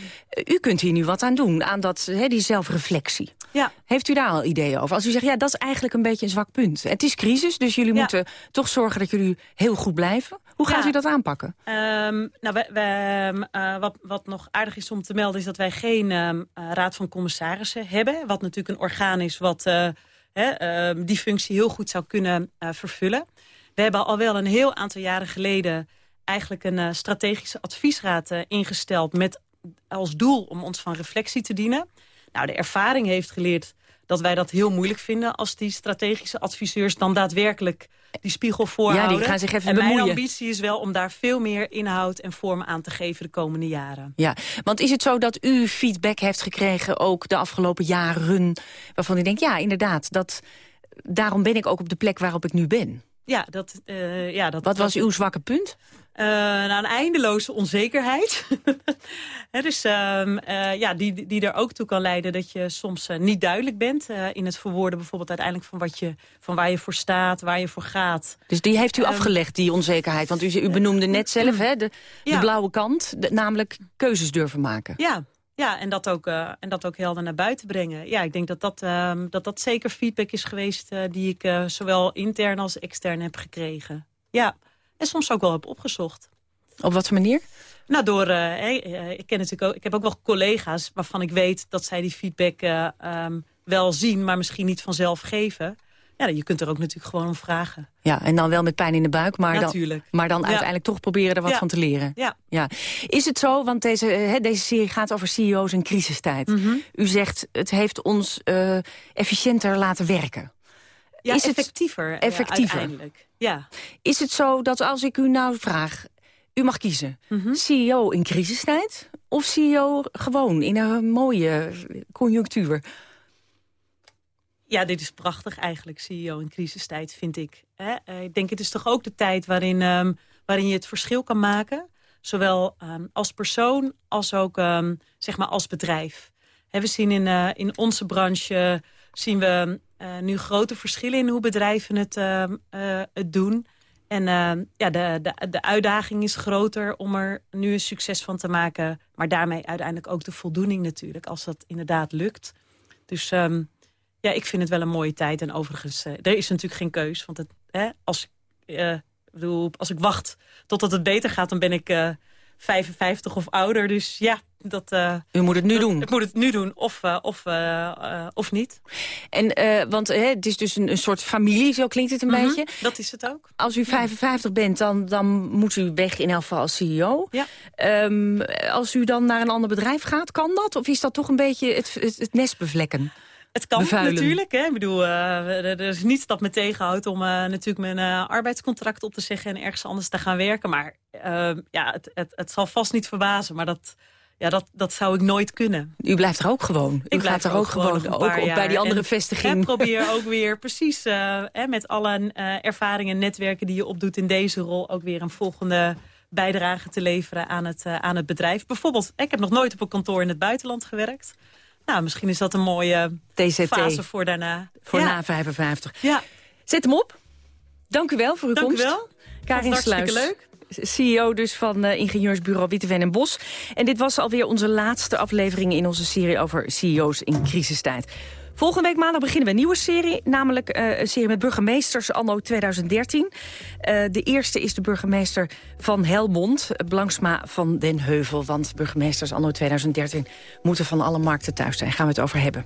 U kunt hier nu wat aan doen, aan dat, hè, die zelfreflectie. Ja. Heeft u daar al ideeën over? Als u zegt, ja, dat is eigenlijk een beetje een zwak punt. Het is crisis, dus jullie Ja. moeten toch zorgen dat jullie heel goed blijven. Hoe gaat Ja. u dat aanpakken? Ehm, nou, wij, ehm, eh, wat, wat nog aardig is om te melden... is dat wij geen ehm, eh, raad van commissarissen hebben. Wat natuurlijk een orgaan is wat eh, ehm, die functie heel goed zou kunnen eh, vervullen. We hebben al wel een heel aantal jaren geleden... eigenlijk een eh, strategische adviesraad eh, ingesteld... met als doel om ons van reflectie te dienen. Nou, de ervaring heeft geleerd dat wij dat heel moeilijk vinden... als die strategische adviseurs dan daadwerkelijk die spiegel voorhouden. gaan zich even en mijn ambitie is wel om daar veel meer inhoud en vorm aan te geven de komende jaren. Ja, want is het zo dat u feedback heeft gekregen ook de afgelopen jaren... waarvan u denkt, ja, inderdaad, dat, daarom ben ik ook op de plek waarop ik nu ben. Ja, dat, eh, ja, dat, Wat was uw zwakke punt? Eh, nou, een eindeloze onzekerheid. Dus ehm, eh, ja, die, die er ook toe kan leiden dat je soms niet duidelijk bent... in het verwoorden bijvoorbeeld uiteindelijk van, wat je, van waar je voor staat, waar je voor gaat. Dus die heeft u Ehm, afgelegd, die onzekerheid. Want u, u benoemde net zelf hè, de, de blauwe kant, de- namelijk keuzes durven maken. Ja, ja en, dat ook, eh, en dat ook helder naar buiten brengen. Ja, ik denk dat dat, ehm, dat, dat zeker feedback is geweest... eh, die ik eh, zowel intern als extern heb gekregen. Ja, en soms ook wel heb opgezocht. Op wat voor manier? Nou, door, hey, ik, ken natuurlijk ook, ik heb ook wel collega's waarvan ik weet dat zij die feedback eh, ehm, wel zien, maar misschien niet vanzelf geven. Ja, je kunt er ook natuurlijk gewoon om vragen. Ja, en dan wel met pijn in de buik, maar Natuurlijk. dan, maar dan Ja. uiteindelijk toch proberen er wat Ja. van te leren. Ja. Ja. Is het zo, want deze, eh, hè, deze serie gaat over CEO's in crisistijd. Mhm. U zegt, het heeft ons eh, efficiënter laten werken. Ja, Is het effectiever. ja, effectiever? uiteindelijk. Ja. Is het zo dat als ik u nou vraag, u mag kiezen... Mhm. CEO in crisistijd of CEO gewoon in een mooie conjunctuur? Ja, dit is prachtig eigenlijk, CEO in crisistijd, vind ik. Hè? Eh, ik denk, het is toch ook de tijd waarin, ehm, waarin je het verschil kan maken. Zowel ehm, als persoon als ook ehm, zeg maar als bedrijf. Hè, we zien in, eh, in onze branche zien we eh, nu grote verschillen in hoe bedrijven het, het doen. En ja, de, de, de uitdaging is groter om er nu een succes van te maken. Maar daarmee uiteindelijk ook de voldoening natuurlijk, als dat inderdaad lukt. Dus ja, ik vind het wel een mooie tijd. En overigens, eh, er is natuurlijk geen keus. Want het, hè, als, ik, eh, bedoel, als ik wacht totdat het beter gaat, dan ben ik eh 55 of ouder. Dus ja, dat... U moet het nu dat- doen. Ik moet het nu doen, of, of, of niet. En, want hè, het is dus een, een soort familie, zo klinkt het een Mhm, beetje. Dat is het ook. Als u 55 bent, dan, dan moet u weg in elk geval als CEO. Ja. Ehm, als u dan naar een ander bedrijf gaat, kan dat? Of is dat toch een beetje het, het, het nest bevlekken? Het kan Bevuilen. natuurlijk. Hè? Ik bedoel, eh, er is niets dat me tegenhoudt om eh, natuurlijk mijn eh, arbeidscontract op te zeggen en ergens anders te gaan werken. Maar eh, ja, het, het, het zal vast niet verbazen, maar dat, ja, dat, dat zou ik nooit kunnen. U blijft er ook gewoon. U Ik gaat er ook gewoon, ook bij die andere En, vestiging. hè, probeer ook weer precies eh, hè, met alle ervaringen en netwerken die je opdoet in deze rol ook weer een volgende bijdrage te leveren aan het, aan het bedrijf. Bijvoorbeeld, ik heb nog nooit op een kantoor in het buitenland gewerkt. Nou, misschien is dat een mooie TCT. fase voor daarna. Voor ja. na 55. Ja. Zet hem op. Dank u wel voor uw Dank u komst. wel. Karin Sluis. leuk. CEO dus van uh, ingenieursbureau Witteveen en Bos. En dit was alweer onze laatste aflevering in onze serie over CEO's in crisistijd. Volgende week maandag beginnen we een nieuwe serie. Namelijk uh, een serie met burgemeesters anno 2013. Uh, de eerste is de burgemeester van Helmond, Blanksma van den Heuvel. Want burgemeesters anno 2013 moeten van alle markten thuis zijn. Gaan we het over hebben.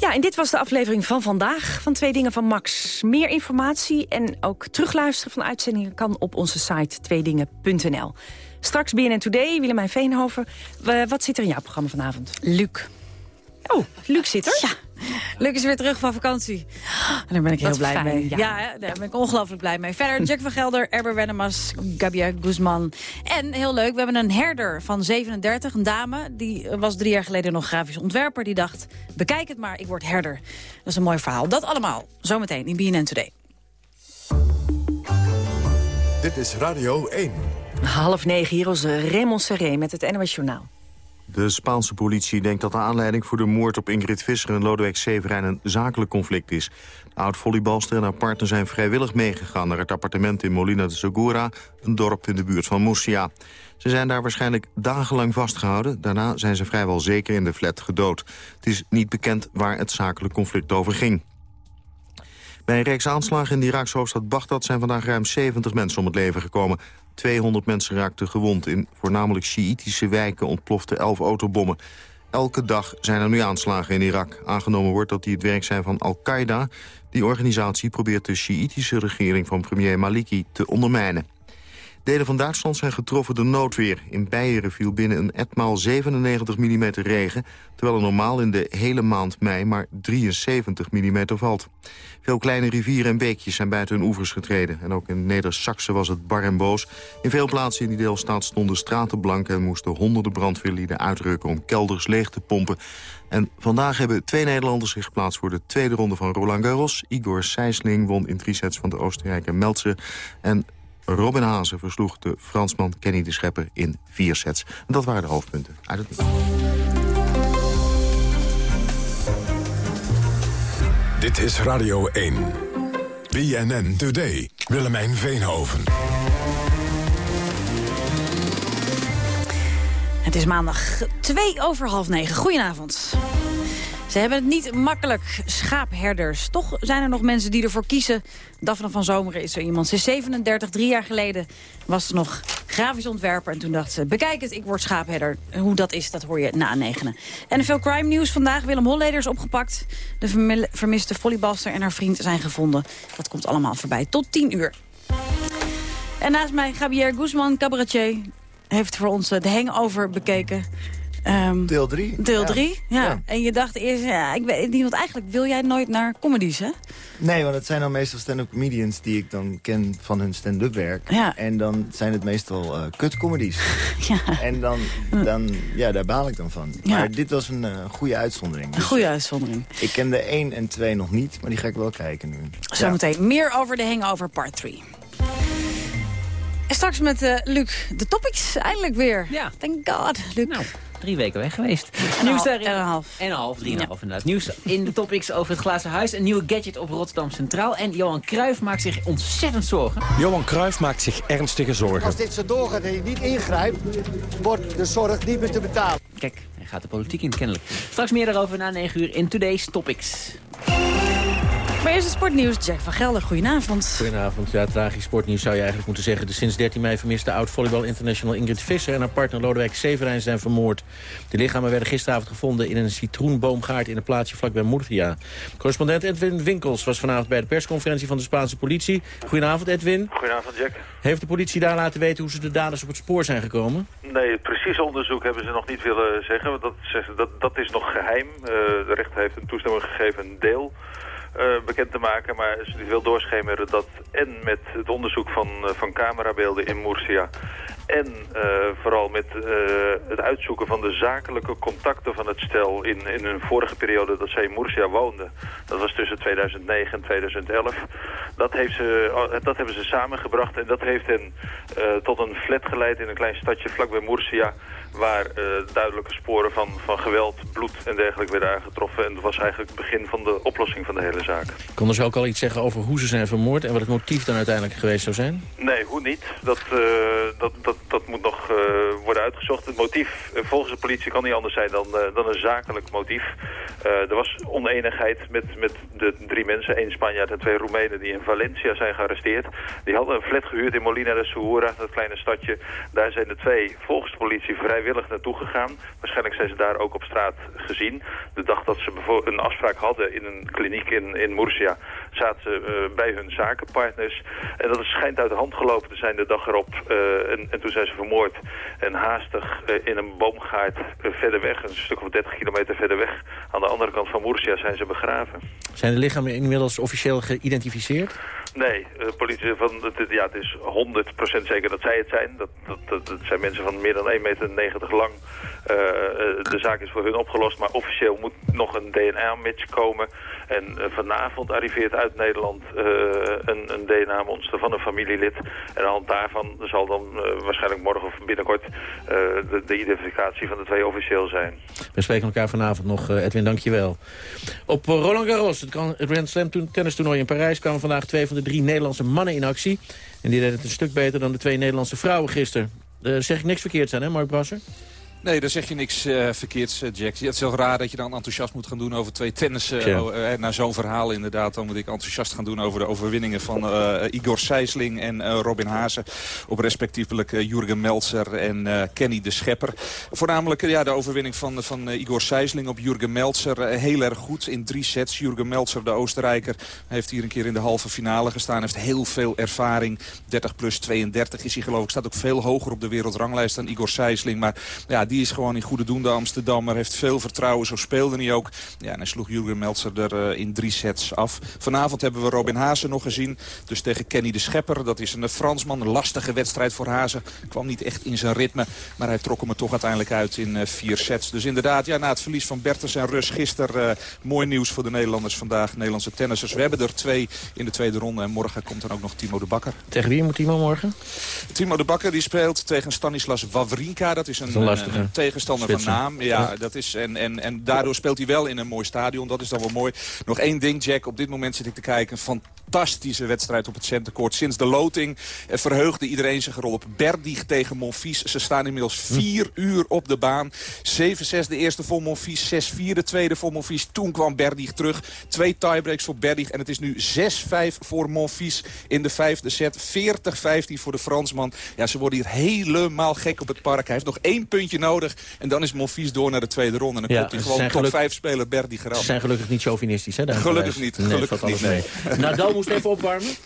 Ja, en dit was de aflevering van vandaag van Twee Dingen van Max. Meer informatie en ook terugluisteren van uitzendingen... kan op onze site tweedingen.nl. Straks BNN Today, Willemijn Veenhoven. wat zit er in jouw programma vanavond? Luc. Oh, Luc zit er? Ja. Luc is weer terug van vakantie. En daar ben ik heel blij mee. Ja. daar ben ik ongelooflijk blij mee. Verder Jack van Gelder, Erber Wennemars, Gabia Guzman. En heel leuk, we hebben een herder van 37, een dame. Die was drie jaar geleden nog grafisch ontwerper. Die dacht, bekijk het maar, ik word herder. Dat is een mooi verhaal. Dat allemaal, zometeen in BNN Today. Dit is Radio 1. Half negen, hier onze Raymond Serré met het NOS Journaal. De Spaanse politie denkt dat de aanleiding voor de moord op Ingrid Visser en Lodewijk Severijn een zakelijk conflict is. De oud-volleybalster en haar partner zijn vrijwillig meegegaan naar het appartement in Molina de Segura, een dorp in de buurt van Murcia. Ze zijn daar waarschijnlijk dagenlang vastgehouden. Daarna zijn ze vrijwel zeker in de flat gedood. Het is niet bekend waar het zakelijk conflict over ging. Bij een reeks aanslagen in de Iraakse hoofdstad Bagdad zijn vandaag ruim 70 mensen om het leven gekomen. 200 mensen raakten gewond. In voornamelijk Sjiïtische wijken ontploften 11 autobommen. Elke dag zijn er nu aanslagen in Irak. Aangenomen wordt dat die het werk zijn van Al-Qaeda. Die organisatie probeert de Sjiïtische regering van premier Maliki te ondermijnen. Delen van Duitsland zijn getroffen door noodweer. In Beieren viel binnen een etmaal 97 mm regen... terwijl er normaal in de hele maand mei maar 73 mm valt. Veel kleine rivieren en beekjes zijn buiten hun oevers getreden. En ook in Neder-Saxe was het bar en boos. In veel plaatsen in die deelstaat stonden straten blank... en moesten honderden brandweerlieden uitrukken om kelders leeg te pompen. En vandaag hebben twee Nederlanders zich geplaatst voor de tweede ronde van Roland Garros. Igor Sijsling won in drie sets van de Oostenrijker Meltze. En Robin Hazen versloeg de Fransman Kenny de Schepper in vier sets. En dat waren de hoofdpunten uit het nieuws. Dit is Radio 1. BNN Today. Willemijn Veenhoven. Het is maandag 2 over half negen. Goedenavond. Ze hebben het niet makkelijk, schaapherders. Toch zijn er nog mensen die ervoor kiezen. Daphne van Zomeren is er iemand. Ze is 37, drie jaar geleden was ze nog grafisch ontwerper. En toen dacht ze, bekijk het, ik word schaapherder. Hoe dat is, dat hoor je na negenen. En veel crime nieuws vandaag. Willem Holleder is opgepakt. De vermiste volleybalster en haar vriend zijn gevonden. Dat komt allemaal voorbij. Tot 10 uur. En naast mij Javier Guzman, cabaretier, heeft voor ons de hangover bekeken. Um, deel 3. Deel 3, ja. ja. En je dacht eerst, ja, ik weet niet, want eigenlijk wil jij nooit naar comedies, hè? Nee, want het zijn dan meestal stand-up comedians die ik dan ken van hun stand-up werk. Ja. En dan zijn het meestal uh, kutcomedies. ja. En dan, dan, ja, daar baal ik dan van. Ja. Maar dit was een uh, goede uitzondering. Dus, een goede uitzondering. Ik ken de 1 en 2 nog niet, maar die ga ik wel kijken nu. Zometeen ja. meer over de Hangover Part 3. En straks met uh, Luc, de topics eindelijk weer. Ja. Thank God, Luc. Nou. Drie weken weg geweest. Nieuws daar en een half. En een half, drieënhalf inderdaad. Nieuws in de topics over het glazen huis. Een nieuwe gadget op Rotterdam Centraal. En Johan Cruijff maakt zich ontzettend zorgen. Johan Cruijff maakt zich ernstige zorgen. Als dit zo doorgaat en je niet ingrijpt, wordt de zorg niet meer te betalen. Kijk, hij gaat de politiek in kennelijk. Straks meer daarover na 9 uur in Today's Topics. Maar eerst het sportnieuws. Jack van Gelder, goedenavond. Goedenavond. Ja, tragisch sportnieuws zou je eigenlijk moeten zeggen. De sinds 13 mei vermiste oud-volleybal international Ingrid Visser... en haar partner Lodewijk Severijn zijn vermoord. De lichamen werden gisteravond gevonden in een citroenboomgaard... in een plaatsje vlakbij Murcia. Correspondent Edwin Winkels was vanavond bij de persconferentie van de Spaanse politie. Goedenavond, Edwin. Goedenavond, Jack. Heeft de politie daar laten weten hoe ze de daders op het spoor zijn gekomen? Nee, precies onderzoek hebben ze nog niet willen zeggen. Want dat, dat, dat is nog geheim. Uh, de rechter heeft een toestemming gegeven, een deel bekend te maken. Maar ze wil doorschemeren dat en met het onderzoek van, uh, van camerabeelden in Murcia En vooral met het uitzoeken van de zakelijke contacten van het stel in, in hun vorige periode dat zij in Murcia woonden. Dat was tussen 2009 en 2011. Dat, heeft ze, dat hebben ze samengebracht en dat heeft hen tot een flat geleid in een klein stadje vlakbij Murcia waar uh, duidelijke sporen van, van geweld, bloed en dergelijke werden aangetroffen. En dat was eigenlijk het begin van de oplossing van de hele zaak. Konden ze ook al iets zeggen over hoe ze zijn vermoord en wat het motief dan uiteindelijk geweest zou zijn? Nee, hoe niet. Dat, uh, dat, dat, dat moet nog uh, worden uitgezocht. Het motief volgens de politie kan niet anders zijn dan, dan een zakelijk motief. er was oneenigheid met, met de drie mensen, één Spanjaard en twee Roemenen die in Valencia zijn gearresteerd. Die hadden een flat gehuurd in Molina de Segura, dat kleine stadje. Daar zijn de twee volgens de politie vrij vrijwillig naartoe gegaan. Waarschijnlijk zijn ze daar ook op straat gezien. De dag dat ze een afspraak hadden in een kliniek in, in Murcia... zaten ze uh, bij hun zakenpartners. En dat schijnt uit de hand gelopen te zijn de dag erop. Uh, en, en, toen zijn ze vermoord. En haastig uh, in een boomgaard verder weg, een stuk of 30 kilometer verder weg... aan de andere kant van Murcia zijn ze begraven. Zijn de lichamen inmiddels officieel geïdentificeerd? Nee, de politie van, het, ja, het is 100% zeker dat zij het zijn. Dat, dat, dat, zijn mensen van meer dan 1,90 meter lang. Uh, de zaak is voor hun opgelost, maar officieel moet nog een DNA-match komen. En uh, vanavond arriveert uit Nederland uh, een, een DNA-monster van een familielid. En aan daarvan zal dan waarschijnlijk morgen of binnenkort de, de, identificatie van de twee officieel zijn. We spreken elkaar vanavond nog. Edwin, dankjewel. Op Roland Garros, het, het Grand Slam tennistoernooi in Parijs... kwamen vandaag twee van de drie Nederlandse mannen in actie. En die deden het een stuk beter dan de twee Nederlandse vrouwen gisteren. Uh, zeg ik niks verkeerd zijn, hè Mark Brasser? Nee, daar zeg je niks uh, verkeerds, uh, Jack. Het is wel raar dat je dan enthousiast moet gaan doen over twee tennissen. Uh, na zo'n verhaal inderdaad, dan moet ik enthousiast gaan doen over de overwinningen van Igor Sijsling en Robin Hazen. Op respectievelijk Jurgen Meltzer en Kenny de Schepper. Voornamelijk ja, de overwinning van, van Igor Sijsling op Jurgen Meltzer. heel erg goed in drie sets. Jurgen Meltzer, de Oostenrijker, heeft hier een keer in de halve finale gestaan. Heeft heel veel ervaring. 30 plus 32 is hij geloof ik. Staat ook veel hoger op de wereldranglijst dan Igor Sijsling. Maar ja, die is gewoon in goede doen, de Amsterdammer. Heeft veel vertrouwen, zo speelde hij ook. Ja, en hij sloeg Jurgen Meltzer er uh, in drie sets af. Vanavond hebben we Robin Hazen nog gezien. Dus tegen Kenny de Schepper. Dat is een Fransman. Een lastige wedstrijd voor Hazen. Kwam niet echt in zijn ritme. Maar hij trok hem er toch uiteindelijk uit in uh, vier sets. Dus inderdaad, ja, na het verlies van Bertens en Rus gisteren... Mooi nieuws voor de Nederlanders vandaag. Nederlandse tennissers. We hebben er twee in de tweede ronde. En morgen komt dan ook nog Timo de Bakker. Tegen wie moet Timo morgen? Timo de Bakker die speelt tegen Stanislas Wawrinka. Dat is een, dat is een, een tegenstander van naam. Ja, Dat is, en, en, en daardoor speelt hij wel in een mooi stadion. Dat is dan wel mooi. Nog één ding, Jack. Op dit moment zit ik te kijken. Fantastische wedstrijd op het centercourt. Sinds de loting eh, verheugde iedereen zich erop. Berdig tegen Monfils. Ze staan inmiddels vier uur op de baan. 7-6 de eerste voor Monfils. 6-4 de tweede voor Monfils. Toen kwam Berdig terug. Twee tiebreaks voor Berdig. En het is nu 6-5 voor Monfils in de vijfde set. 40-15 voor de Fransman. Ja, ze worden hier helemaal gek op het park. Hij heeft nog één puntje nodig. En dan is Monfils door naar de tweede ronde. En dan komt hij gewoon top 5 speler Berdy geraf. Ze zijn gelukkig niet chauvinistisch, hè? Gelukkig niet. Gelukkig niet, nee. Nadal moest even opwarmen?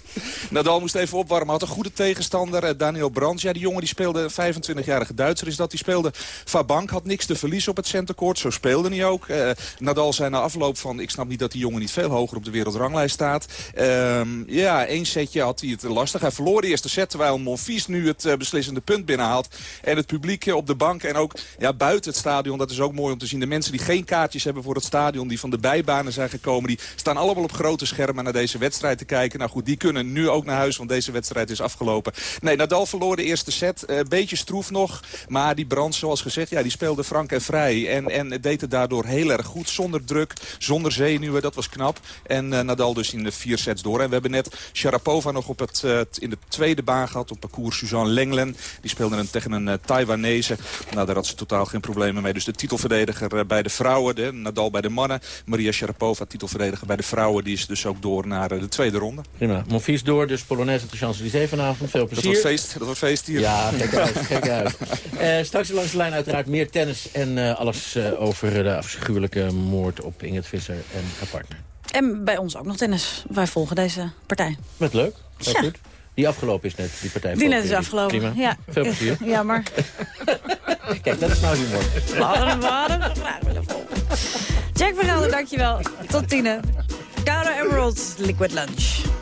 Nadal moest even opwarmen. Had een goede tegenstander, eh, Daniel Brands. Ja, die jongen die speelde, 25-jarige Duitser is dat. Die speelde Fabank, had niks te verliezen op het centercourt. Zo speelde hij ook. Uh, Nadal zei na afloop van, ik snap niet dat die jongen niet veel hoger op de wereldranglijst staat. Uh, ja, één setje had hij het lastig. Hij verloor de eerste set, terwijl Monfils nu het uh, beslissende punt binnenhaalt. En het publiek op de bank en ook ja, buiten het stadion. Dat is ook mooi om te zien. De mensen die geen kaartjes hebben voor het stadion, die van de bijbanen zijn gekomen... die staan allemaal op grote schermen naar deze wedstrijd te kijken. Nou goed, die kunnen nu ook naar huis, want deze wedstrijd is afgelopen. Nee, Nadal verloor de eerste set. Een uh, beetje stroef nog. Maar die brand, zoals gezegd, ja, die speelde frank en vrij. En, en deed het daardoor heel erg goed. Zonder druk, zonder zenuwen. Dat was knap. En uh, Nadal dus in de vier sets door. En we hebben net Sharapova nog op het, uh, in de tweede baan gehad. Op parcours Suzanne Lenglen. Die speelde tegen een Taiwanese. Nou, daar had ze totaal geen problemen mee. Dus de titelverdediger eh, bij de vrouwen, de, Nadal bij de mannen. Maria Sharapova, titelverdediger bij de vrouwen. Die is dus ook door naar eh, de tweede ronde. Prima. Monfils door, dus Polonaise op de Champs-Élysées vanavond. Veel plezier. Dat wordt feest, dat wordt feest hier. Ja, kijk uit. kijk uit. Uh, straks langs de lijn uiteraard meer tennis en uh, alles uh, over de afschuwelijke moord op Ingrid Visser en haar partner. En bij ons ook nog tennis. Wij volgen deze partij. Met leuk. Ja. goed. Die afgelopen is net, die partij. Die net is afgelopen, Prima. ja. Veel plezier. Ja, maar... Kijk, dat is nou humor. We hadden hem, we hadden hem. Jack van Gelder, dankjewel. Tot tienen. Gouda Emeralds Liquid Lunch.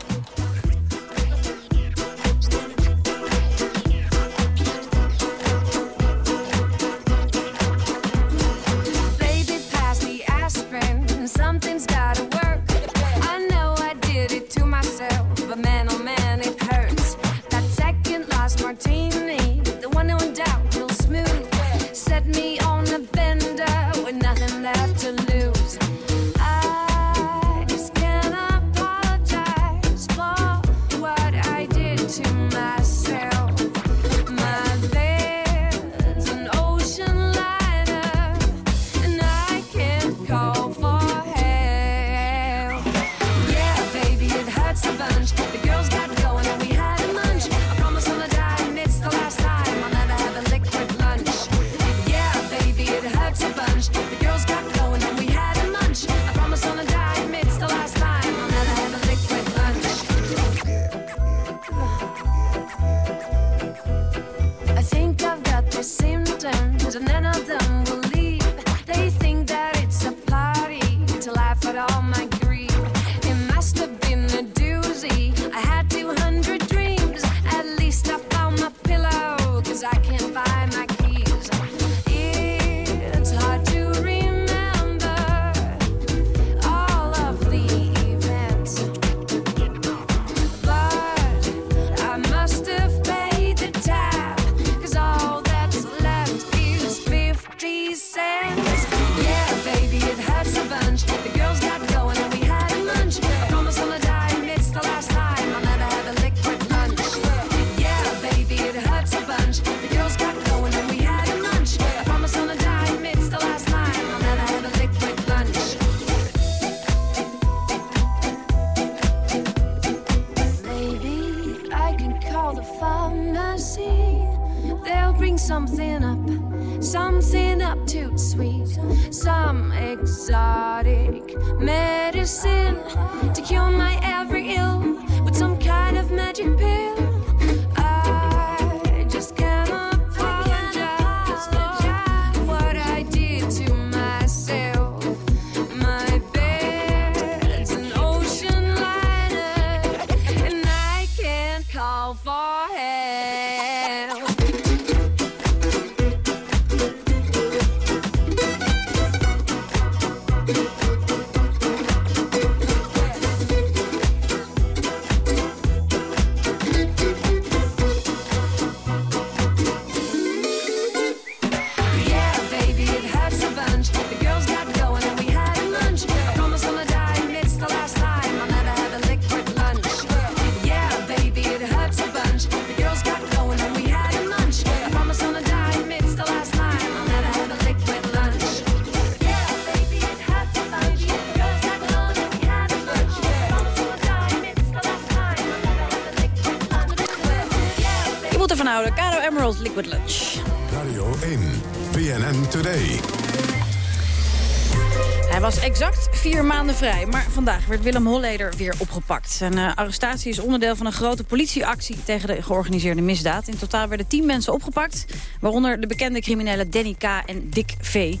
Maanden vrij, maar vandaag werd Willem Holleder weer opgepakt. Zijn uh, arrestatie is onderdeel van een grote politieactie tegen de georganiseerde misdaad. In totaal werden tien mensen opgepakt, waaronder de bekende criminelen Danny K. en Dick V.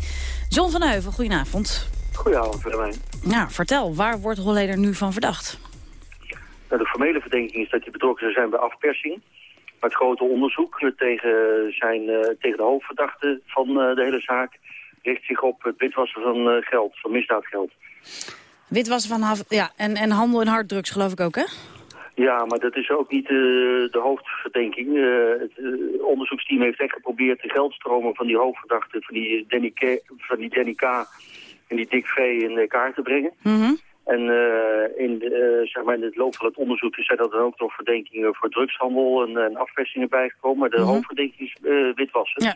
John van Heuvel, goedenavond. Goedenavond, Willemijn. Ja, vertel, waar wordt Holleder nu van verdacht? Nou, de formele verdenking is dat hij betrokken zou zijn bij afpersing. Maar het grote onderzoek tegen, zijn, uh, tegen de hoofdverdachte van uh, de hele zaak richt zich op het witwassen van geld, van misdaadgeld. Witwassen van ja, en, en handel in harddrugs geloof ik ook, hè? Ja, maar dat is ook niet de hoofdverdenking. het onderzoeksteam heeft echt geprobeerd de geldstromen van die hoofdverdachte, van die Danny K, van die Danny K en die Dick V in kaart te brengen. Mm en uh, in, de, uh, zeg maar in het loop van het onderzoek zijn er dan ook nog verdenkingen voor drugshandel en, en afpersingen bijgekomen. Maar de mm -hmm. hoofdverdenking is witwassen. Ja.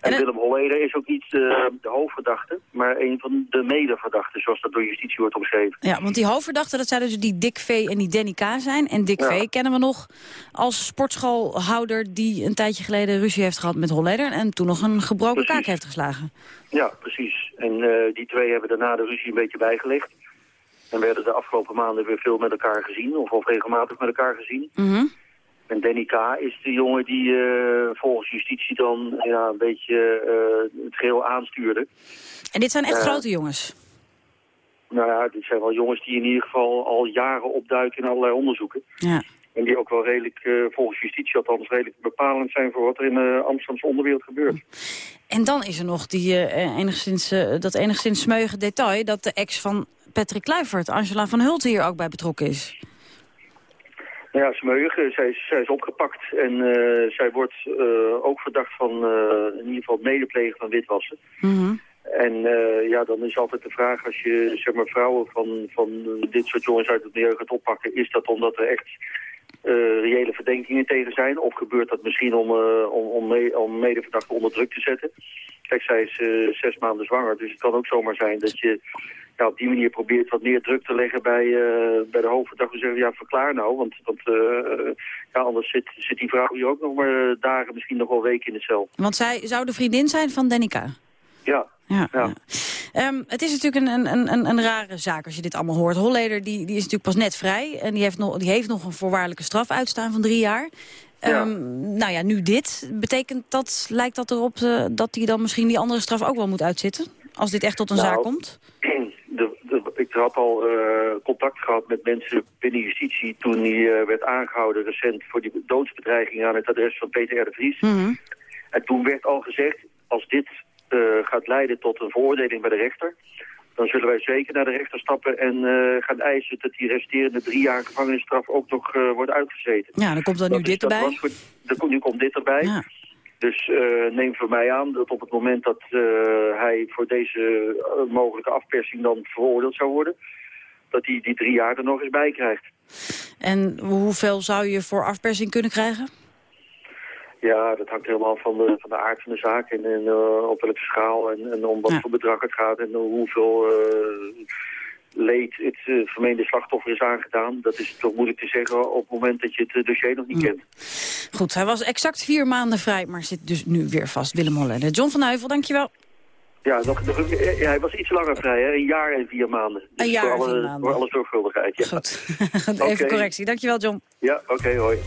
En, en Willem Holleder is ook niet de hoofdverdachte, maar een van de medeverdachten, zoals dat door justitie wordt omschreven. Ja, want die hoofdverdachten, dat zouden dus die Dick V en die Danny K zijn. En Dick ja. V kennen we nog als sportschoolhouder die een tijdje geleden ruzie heeft gehad met Holleder en toen nog een gebroken precies. kaak heeft geslagen. Ja, precies. En die twee hebben daarna de ruzie een beetje bijgelegd. En werden de afgelopen maanden weer veel met elkaar gezien, of, of regelmatig met elkaar gezien. Mm -hmm. En Danny K. is de jongen die uh, volgens justitie dan ja, een beetje uh, het geheel aanstuurde. En dit zijn echt uh, grote jongens? Nou ja, dit zijn wel jongens die in ieder geval al jaren opduiken in allerlei onderzoeken. Ja. En die ook wel redelijk, volgens justitie althans, redelijk bepalend zijn voor wat er in de Amsterdamse onderwereld gebeurt. En dan is er nog die, enigszins, dat enigszins smeuige detail dat de ex van Patrick Kluivert, Angela van Hulten hier ook bij betrokken is. Nou ja, Smeugen, zij is, zij is opgepakt en uh, zij wordt uh, ook verdacht van uh, in ieder geval medeplegen van witwassen. Mm -hmm. En ja, dan is altijd de vraag als je zeg maar, vrouwen van, van dit soort jongens uit het milieu gaat oppakken, is dat omdat er echt reële verdenkingen tegen zijn? Of gebeurt dat misschien om, om, om, me, om medeverdachten onder druk te zetten? Kijk, zij is zes maanden zwanger, dus het kan ook zomaar zijn dat je ja, op die manier probeert wat meer druk te leggen bij, uh, bij de hoofdverdachte. Zeggen, ja, verklaar nou, want, ja, anders zit, zit die vrouw hier ook nog maar dagen, misschien nog wel weken in de cel. Want zij zou de vriendin zijn van Danica? Ja. Ja. Um, het is natuurlijk een, een, een, een rare zaak als je dit allemaal hoort. Holleder die, die is natuurlijk pas net vrij en die heeft nog, die heeft nog een voorwaardelijke straf uitstaan van drie jaar. Ja. Um, nou ja, nu dit. Betekent dat, lijkt dat erop uh, dat hij dan misschien die andere straf ook wel moet uitzitten? Als dit echt tot een nou, zaak komt? De, de, ik had al uh, contact gehad met mensen binnen justitie toen hij uh, werd aangehouden recent voor die doodsbedreiging aan het adres van Peter R. de Vries. Mm -hmm. En toen werd al gezegd, als dit gaat leiden tot een veroordeling bij de rechter, dan zullen wij zeker naar de rechter stappen en gaan eisen dat die resterende drie jaar gevangenisstraf ook nog wordt uitgezeten. Ja, dan komt dan dat nu dit erbij. Voor, de, nu komt dit erbij. Ja. Dus uh, neem voor mij aan dat op het moment dat uh, hij voor deze uh, mogelijke afpersing dan veroordeeld zou worden, dat hij die drie jaar er nog eens bij krijgt. En hoeveel zou je voor afpersing kunnen krijgen? Ja, dat hangt helemaal van de, van de aard van de zaak en, en op welke schaal en, en om wat ja. voor bedrag het gaat en hoeveel leed het uh, vermeende slachtoffer is aangedaan. Dat is toch moeilijk te zeggen op het moment dat je het dossier nog niet kent. Goed, hij was exact vier maanden vrij, maar zit dus nu weer vast. Willem Holleder. John van Heuvel, dankjewel. Ja, nog, nog, ja, hij was iets langer vrij, hè? een jaar en vier maanden. Dus een jaar voor en alle, vier maanden. Voor alle zorgvuldigheid, ja. Goed, even okay. correctie. Dankjewel, John. Ja, oké, okay, hoi.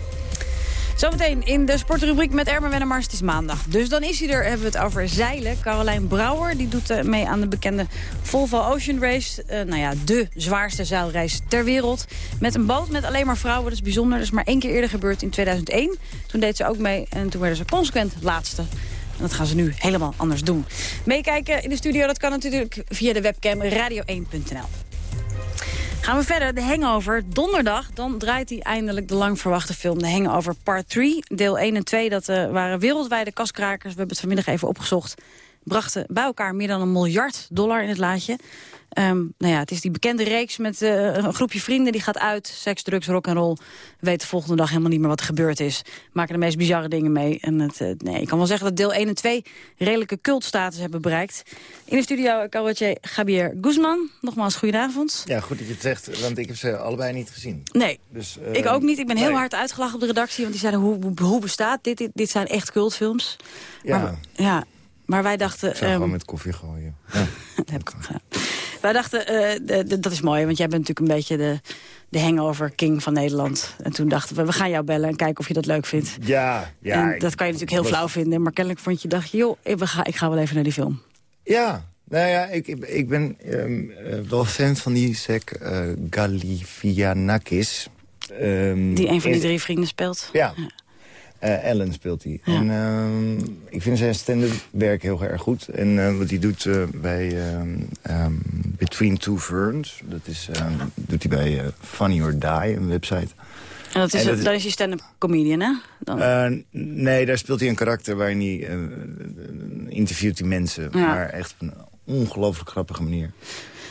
Zometeen in de sportrubriek met Ermen Wennemars. Het is maandag. Dus dan is hij er. Hebben we het over zeilen. Carolijn Brouwer die doet uh, mee aan de bekende Volvo Ocean Race. Uh, nou ja, de zwaarste zeilreis ter wereld. Met een boot met alleen maar vrouwen. Dat is bijzonder. Dat is maar één keer eerder gebeurd in 2001. Toen deed ze ook mee en toen werden ze consequent laatste. En dat gaan ze nu helemaal anders doen. Meekijken in de studio, dat kan natuurlijk via de webcam radio1.nl. Gaan we verder, de Hangover. Donderdag, dan draait hij eindelijk de lang verwachte film De Hangover Part 3. Deel 1 en 2, dat uh, waren wereldwijde kaskrakers. We hebben het vanmiddag even opgezocht. Brachten bij elkaar meer dan een miljard dollar in het laadje. Um, nou ja, het is die bekende reeks met uh, een groepje vrienden die gaat uit. Seks, drugs, rock en roll. Weet de volgende dag helemaal niet meer wat er gebeurd is. Maken de meest bizarre dingen mee. En het, uh, nee, ik kan wel zeggen dat deel 1 en 2 redelijke cultstatus hebben bereikt. In de studio cabaretier Javier Guzman. Nogmaals, goedenavond. Ja, goed dat je het zegt, want ik heb ze allebei niet gezien. Nee, dus, uh, ik ook niet. Ik ben heel nee. hard uitgelachen op de redactie. Want die zeiden, hoe, hoe bestaat dit? dit? Dit zijn echt cultfilms. Ja. Maar, ja, maar wij dachten... Ik zou um, gewoon met koffie gooien. Ja. dat heb ik gedaan. Wij dachten, uh, dat is mooi, want jij bent natuurlijk een beetje de, de hangover king van Nederland. En toen dachten we, we gaan jou bellen en kijken of je dat leuk vindt. Ja, ja. En dat kan je natuurlijk heel was... flauw vinden, maar kennelijk vond je, dacht joh, ik ga, ik ga wel even naar die film. Ja, nou ja, ik, ik ben um, uh, wel fan van die Sek uh, Galifianakis. Um, die een van die drie vrienden speelt. Ja. ja. Uh, Ellen speelt hij. Ja. En uh, ik vind zijn stand-up werk heel erg goed. En uh, wat hij doet uh, bij um, Between Two Ferns... dat is, doet hij bij Funny or Die, een website. En dat is, en dat, is je stand-up comedian, hè? Dan... nee, daar speelt hij een karakter waarin hij interviewt die mensen. Ja. Maar echt op een ongelooflijk grappige manier.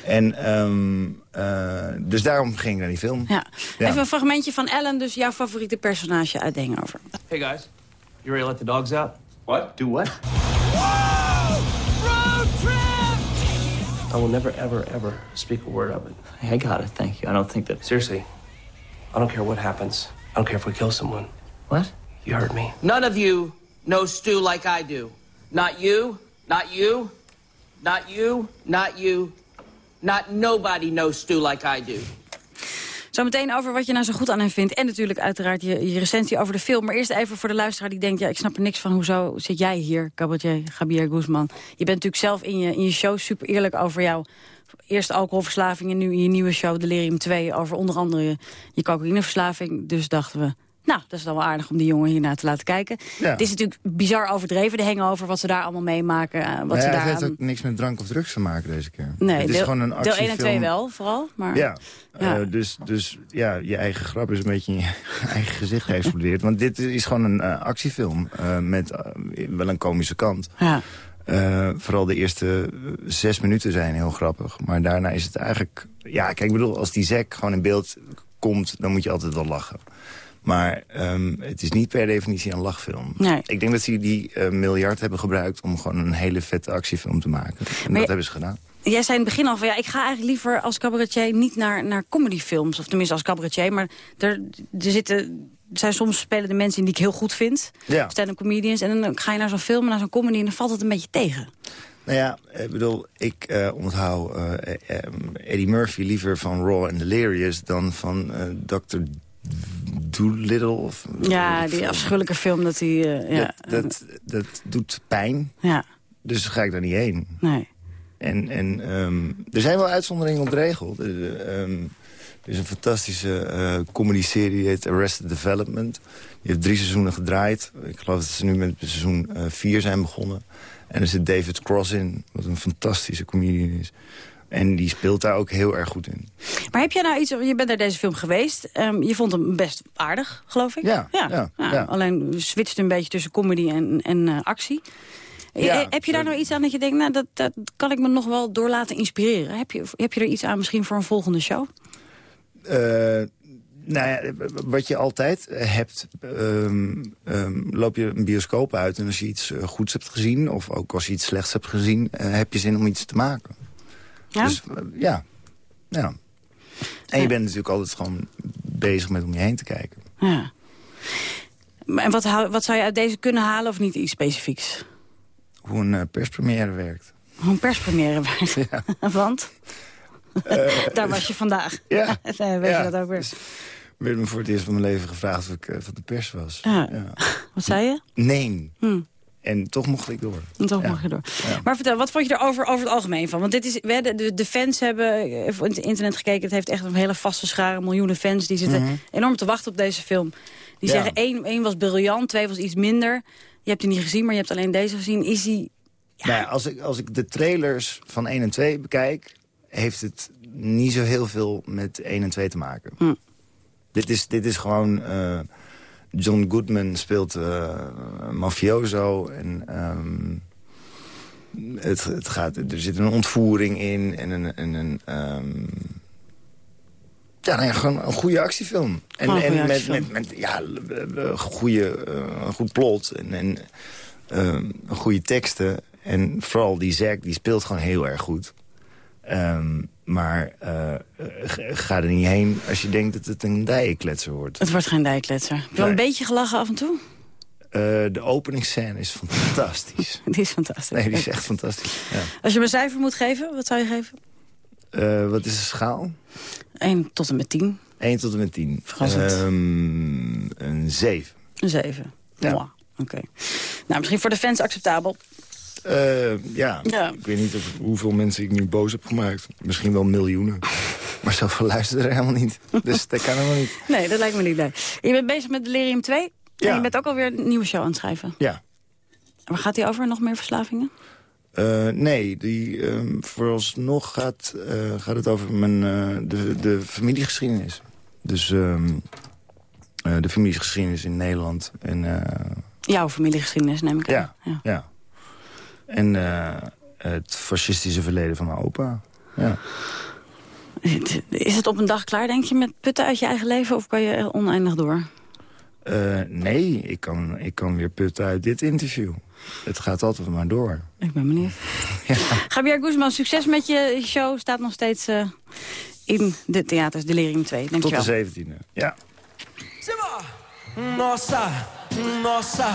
En um, uh, dus daarom ging ik naar die film. Ja. ja. Even een fragmentje van Ellen, dus jouw favoriete personage uit Hangover. Hey guys, you ready to let the dogs out? What? Do what? Road trip! I will never, ever, ever speak a word of it. I got it, thank you. I don't think that... Seriously, I don't care what happens. I don't care if we kill someone. What? You heard me. None of you know Stu like I do. Not you, not you, not you, not you, Not nobody knows Stu like I do. Zometeen over wat je nou zo goed aan hem vindt. En natuurlijk uiteraard je, je recensie over de film. Maar eerst even voor de luisteraar die denkt... ja, ik snap er niks van. Hoezo zit jij hier, cabaretier Gabriel Guzman? Je bent natuurlijk zelf in je, in je show super eerlijk over jouw... Eerst alcoholverslaving en nu in je nieuwe show Delirium 2... over onder andere je cocaïneverslaving. Dus dachten we, nou, dat is dan wel aardig om die jongen hiernaar te laten kijken. Ja. Het is natuurlijk bizar overdreven, de hangover, wat ze daar allemaal meemaken. Uh, wat nou ja, ze daar het heeft ook niks met drank of drugs te maken deze keer. Nee, het is deel, gewoon een deel 1 en 2 wel, vooral. Maar, ja, ja. Uh, dus, dus ja, je eigen grap is een beetje in je eigen gezicht geëxplodeerd. Want dit is gewoon een uh, actiefilm met wel een komische kant. Ja. Uh, vooral de eerste zes minuten zijn heel grappig. Maar daarna is het eigenlijk... Ja, kijk, ik bedoel, als die Zack gewoon in beeld komt... dan moet je altijd wel lachen. Maar um, het is niet per definitie een lachfilm. Nee. Ik denk dat ze die uh, miljard hebben gebruikt... om gewoon een hele vette actiefilm te maken. En maar dat hebben ze gedaan. Jij zei in het begin al van... ja, ik ga eigenlijk liever als cabaretier niet naar, naar comedyfilms. Of tenminste als cabaretier. Maar er, er zitten... Zijn soms spelende mensen in die ik heel goed vind. Ja. Stand-up comedians. En dan ga je naar zo'n film, naar zo'n comedy... en dan valt het een beetje tegen. Nou ja, ik bedoel, ik uh, onthoud uh, Eddie Murphy liever van Raw and Delirious... dan van uh, Dr. Doolittle. Of, ja, die afschuwelijke film dat hij... Uh, ja. dat, dat, dat, doet pijn. Ja. Dus ga ik daar niet heen. Nee. En, en um, er zijn wel uitzonderingen op de regel. Er, um, er is een fantastische uh, comedy-serie, die heet Arrested Development. Die heeft drie seizoenen gedraaid. Ik geloof dat ze nu met seizoen uh, vier zijn begonnen. En er zit David Cross in, wat een fantastische comedian is. En die speelt daar ook heel erg goed in. Maar heb jij nou iets... Je bent naar deze film geweest. Um, je vond hem best aardig, geloof ik? Ja. ja, ja, ja. ja. Alleen switcht een beetje tussen comedy en, en uh, actie. Ja, heb je daar nou iets aan dat je denkt... Nou, dat, dat kan ik me nog wel door laten inspireren? Heb je, heb je er iets aan misschien voor een volgende show? Uh, nou ja, wat je altijd hebt, um, um, loop je een bioscoop uit... en als je iets goeds hebt gezien, of ook als je iets slechts hebt gezien... Uh, heb je zin om iets te maken. Ja? Dus, uh, ja. Ja. En je bent natuurlijk altijd gewoon bezig met om je heen te kijken. Ja. En wat, wat zou je uit deze kunnen halen of niet iets specifieks? Hoe een uh, perspremière werkt. Hoe een perspremière werkt? Ja. Want? Uh, Daar was je vandaag. Ja. weet je dat ook weer? Dus, werd me voor het eerst van mijn leven gevraagd of ik uh, van de pers was. Ja. Wat zei je? Nee. Hm. En toch mocht ik door. En toch mocht je door. Maar vertel, wat vond je er over, over het algemeen van? Want dit is, we, de, de fans hebben op het internet gekeken. Het heeft echt een hele vaste schare, miljoenen fans. Die zitten mm -hmm. enorm te wachten op deze film. Die zeggen, één, één was briljant, twee was iets minder. Je hebt die niet gezien, maar je hebt alleen deze gezien. Is die... Nou als, ik, als ik de trailers van 1 en 2 bekijk... heeft het niet zo heel veel met 1 en 2 te maken. Hm. Dit, is, dit is gewoon... Uh, John Goodman speelt uh, mafioso. En um, het, het gaat, er zit een ontvoering in en een... En een um, ja, nou ja, gewoon een goede actiefilm. En, oh, en met, met, met ja, goede, uh, een goed plot en, en uh, goede teksten. En vooral die Zack, die speelt gewoon heel erg goed. Um, maar uh, ga er niet heen als je denkt dat het een dijenkletser wordt. Het wordt geen dijenkletser. Heb je wel een beetje gelachen af en toe? Uh, de openingsscène is fantastisch. die is fantastisch. Nee, die is echt fantastisch. Ja. Als je me een cijfer moet geven, wat zou je geven? Uh, wat is de schaal? 1 tot en met 10. 1 tot en met 10. Um, een 7. Een 7. Ja. Oké. Okay. Nou, misschien voor de fans acceptabel. Uh, ja. ja, ik weet niet of, hoeveel mensen ik nu boos heb gemaakt. Misschien wel miljoenen. maar zoveel luisteren er helemaal niet. Dus dat kan helemaal niet. Nee, dat lijkt me niet leuk. Je bent bezig met Delirium 2. Ja. En je bent ook alweer een nieuwe show aan het schrijven. Ja. Waar gaat die over? Nog meer verslavingen? Uh, nee, die, um, vooralsnog gaat, uh, gaat het over mijn, uh, de, de familiegeschiedenis. Dus um, de familiegeschiedenis in Nederland. En, Jouw familiegeschiedenis, neem ik aan. Ja, ja. ja. En het fascistische verleden van mijn opa. Ja. Is het op een dag klaar, denk je, met putten uit je eigen leven? Of kan je oneindig door? Uh, nee, ik kan, ik kan weer putten uit dit interview. Het gaat altijd maar door. Ik ben benieuwd. ja. Javier Guzman, succes met je show. Staat nog steeds uh, in de theaters Delirium 2. Dank Tot je wel. de 17e, ja. Nossa, nossa,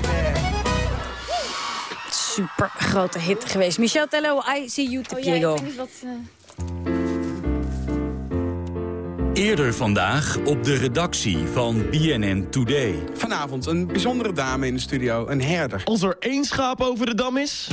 Super grote hit geweest. Michel Tello, I See You Te Piego. Eerder vandaag op de redactie van BNN Today. Vanavond een bijzondere dame in de studio, een herder. Als er één schaap over de dam is...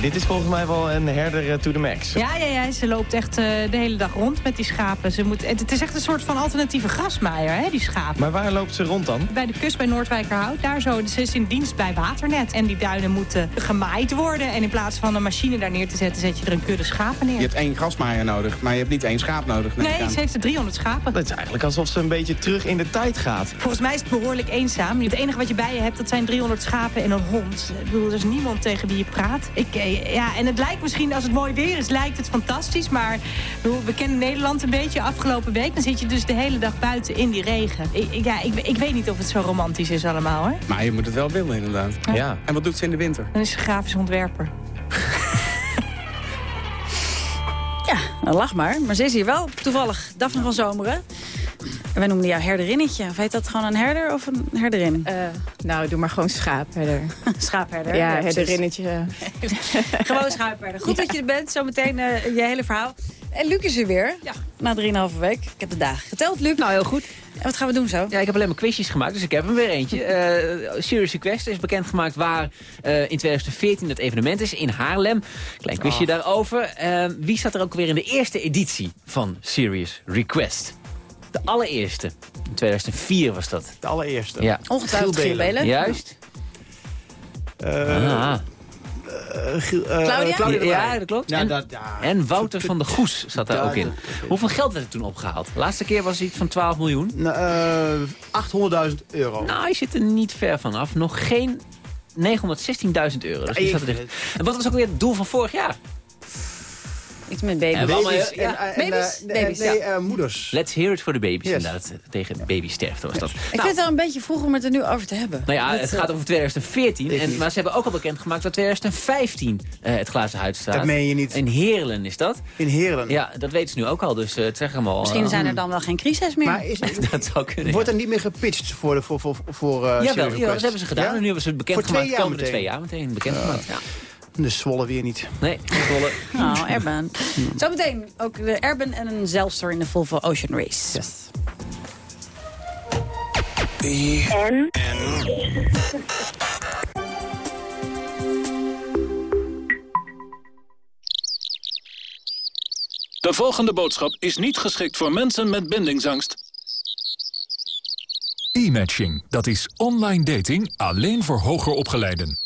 Dit is volgens mij wel een herder eh, to the max. Ja, ja, ja ze loopt echt eh, de hele dag rond met die schapen. Ze moet, het, het is echt een soort van alternatieve grasmaaier, hè, die schapen. Maar waar loopt ze rond dan? Bij de kust bij Noordwijkerhout. Daar zo. Ze is in dienst bij Waternet. En die duinen moeten gemaaid worden. En in plaats van een machine daar neer te zetten, zet je er een kudde schapen neer. Je hebt één grasmaaier nodig, maar je hebt niet één schaap nodig. Nee, ze heeft er 300 schapen. Dat is eigenlijk alsof ze een beetje terug in de tijd gaat. Volgens mij is het behoorlijk eenzaam. Het enige wat je bij je hebt, dat zijn 300 schapen en een hond. Ik bedoel, er is niemand tegen wie je praat. Ik, eh, ja, en het lijkt misschien, als het mooi weer is, lijkt het fantastisch. Maar we kennen Nederland een beetje afgelopen week. Dan zit je dus de hele dag buiten in die regen. Ik, ja, ik, ik weet niet of het zo romantisch is allemaal, hoor. Maar je moet het wel willen, inderdaad. Ja. En wat doet ze in de winter? Dan is ze grafisch ontwerper. Ja, nou, lach maar. Maar ze is hier wel toevallig. Daphne van Zomeren. En wij noemden jou herderinnetje. Of heet dat gewoon een herder of een herderin? Uh, nou, doe maar gewoon schaapherder. schaapherder? Ja, ja herderinnetje. gewoon schaapherder. Goed ja. dat je er bent. Zometeen uh, je hele verhaal. En Luc is er weer. Ja. Na 3,5 week. Ik heb de dagen geteld, Luc. Nou, heel goed. En wat gaan we doen zo? Ja, ik heb alleen maar quizjes gemaakt, dus ik heb hem weer eentje. Uh, Serious Request is bekendgemaakt waar uh, in 2014 het evenement is in Haarlem. Klein quizje oh. daarover. Uh, wie zat er ook weer in de eerste editie van Serious Request? De allereerste. In 2004 was dat. De allereerste. Ja. Ongetwijfeld Giel. Juist. Uh, ah. Uh, Giel, uh, Claudia? Claudia ja, dat klopt. Ja, en, dat, ja. en Wouter van der Goes zat daar ook in. Hoeveel geld werd er toen opgehaald? De laatste keer was het iets van 12 miljoen. Nou, 800.000 euro. Nou, je zit er niet ver vanaf. Nog geen 916.000 euro. Dus ja, ik, en wat was ook weer het doel van vorig jaar? Iets met baby's. En baby's. En, ja. en, baby's? En, baby's, nee, uh, moeders. Let's hear it for the babies, yes. inderdaad. Tegen babysterfte was dat. Ik nou, vind het wel een beetje vroeg om het er nu over te hebben. Nou ja, dat, het gaat over 2014. En, maar ze hebben ook al bekendgemaakt dat 2015 uh, het glazen huis staat. Dat meen je niet. In Heerlen is dat. In Heerlen? Ja, dat weten ze nu ook al. Dus uh, het zeggen allemaal. Misschien zijn er dan wel geen crisis meer. Maar is, dat zou kunnen. Wordt er niet meer gepitcht voor de voor, voor, voor uh, ja, wel, ja, dat hebben ze gedaan. Ja? En nu hebben ze het bekendgemaakt. De komende twee jaar meteen bekendgemaakt. Ja. De Zwolle weer niet. Nee, Zwolle. Nou, Erben. Zometeen ook de Erben en een zelfstor in de Volvo Ocean Race. Yes. En? De volgende boodschap is niet geschikt voor mensen met bindingsangst. E-matching, dat is online dating alleen voor hoger opgeleiden.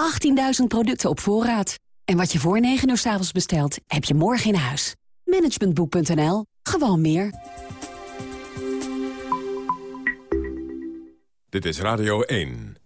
18.000 producten op voorraad. En wat je voor 9 uur 's avonds bestelt, heb je morgen in huis. Managementboek.nl. Gewoon meer. Dit is Radio 1.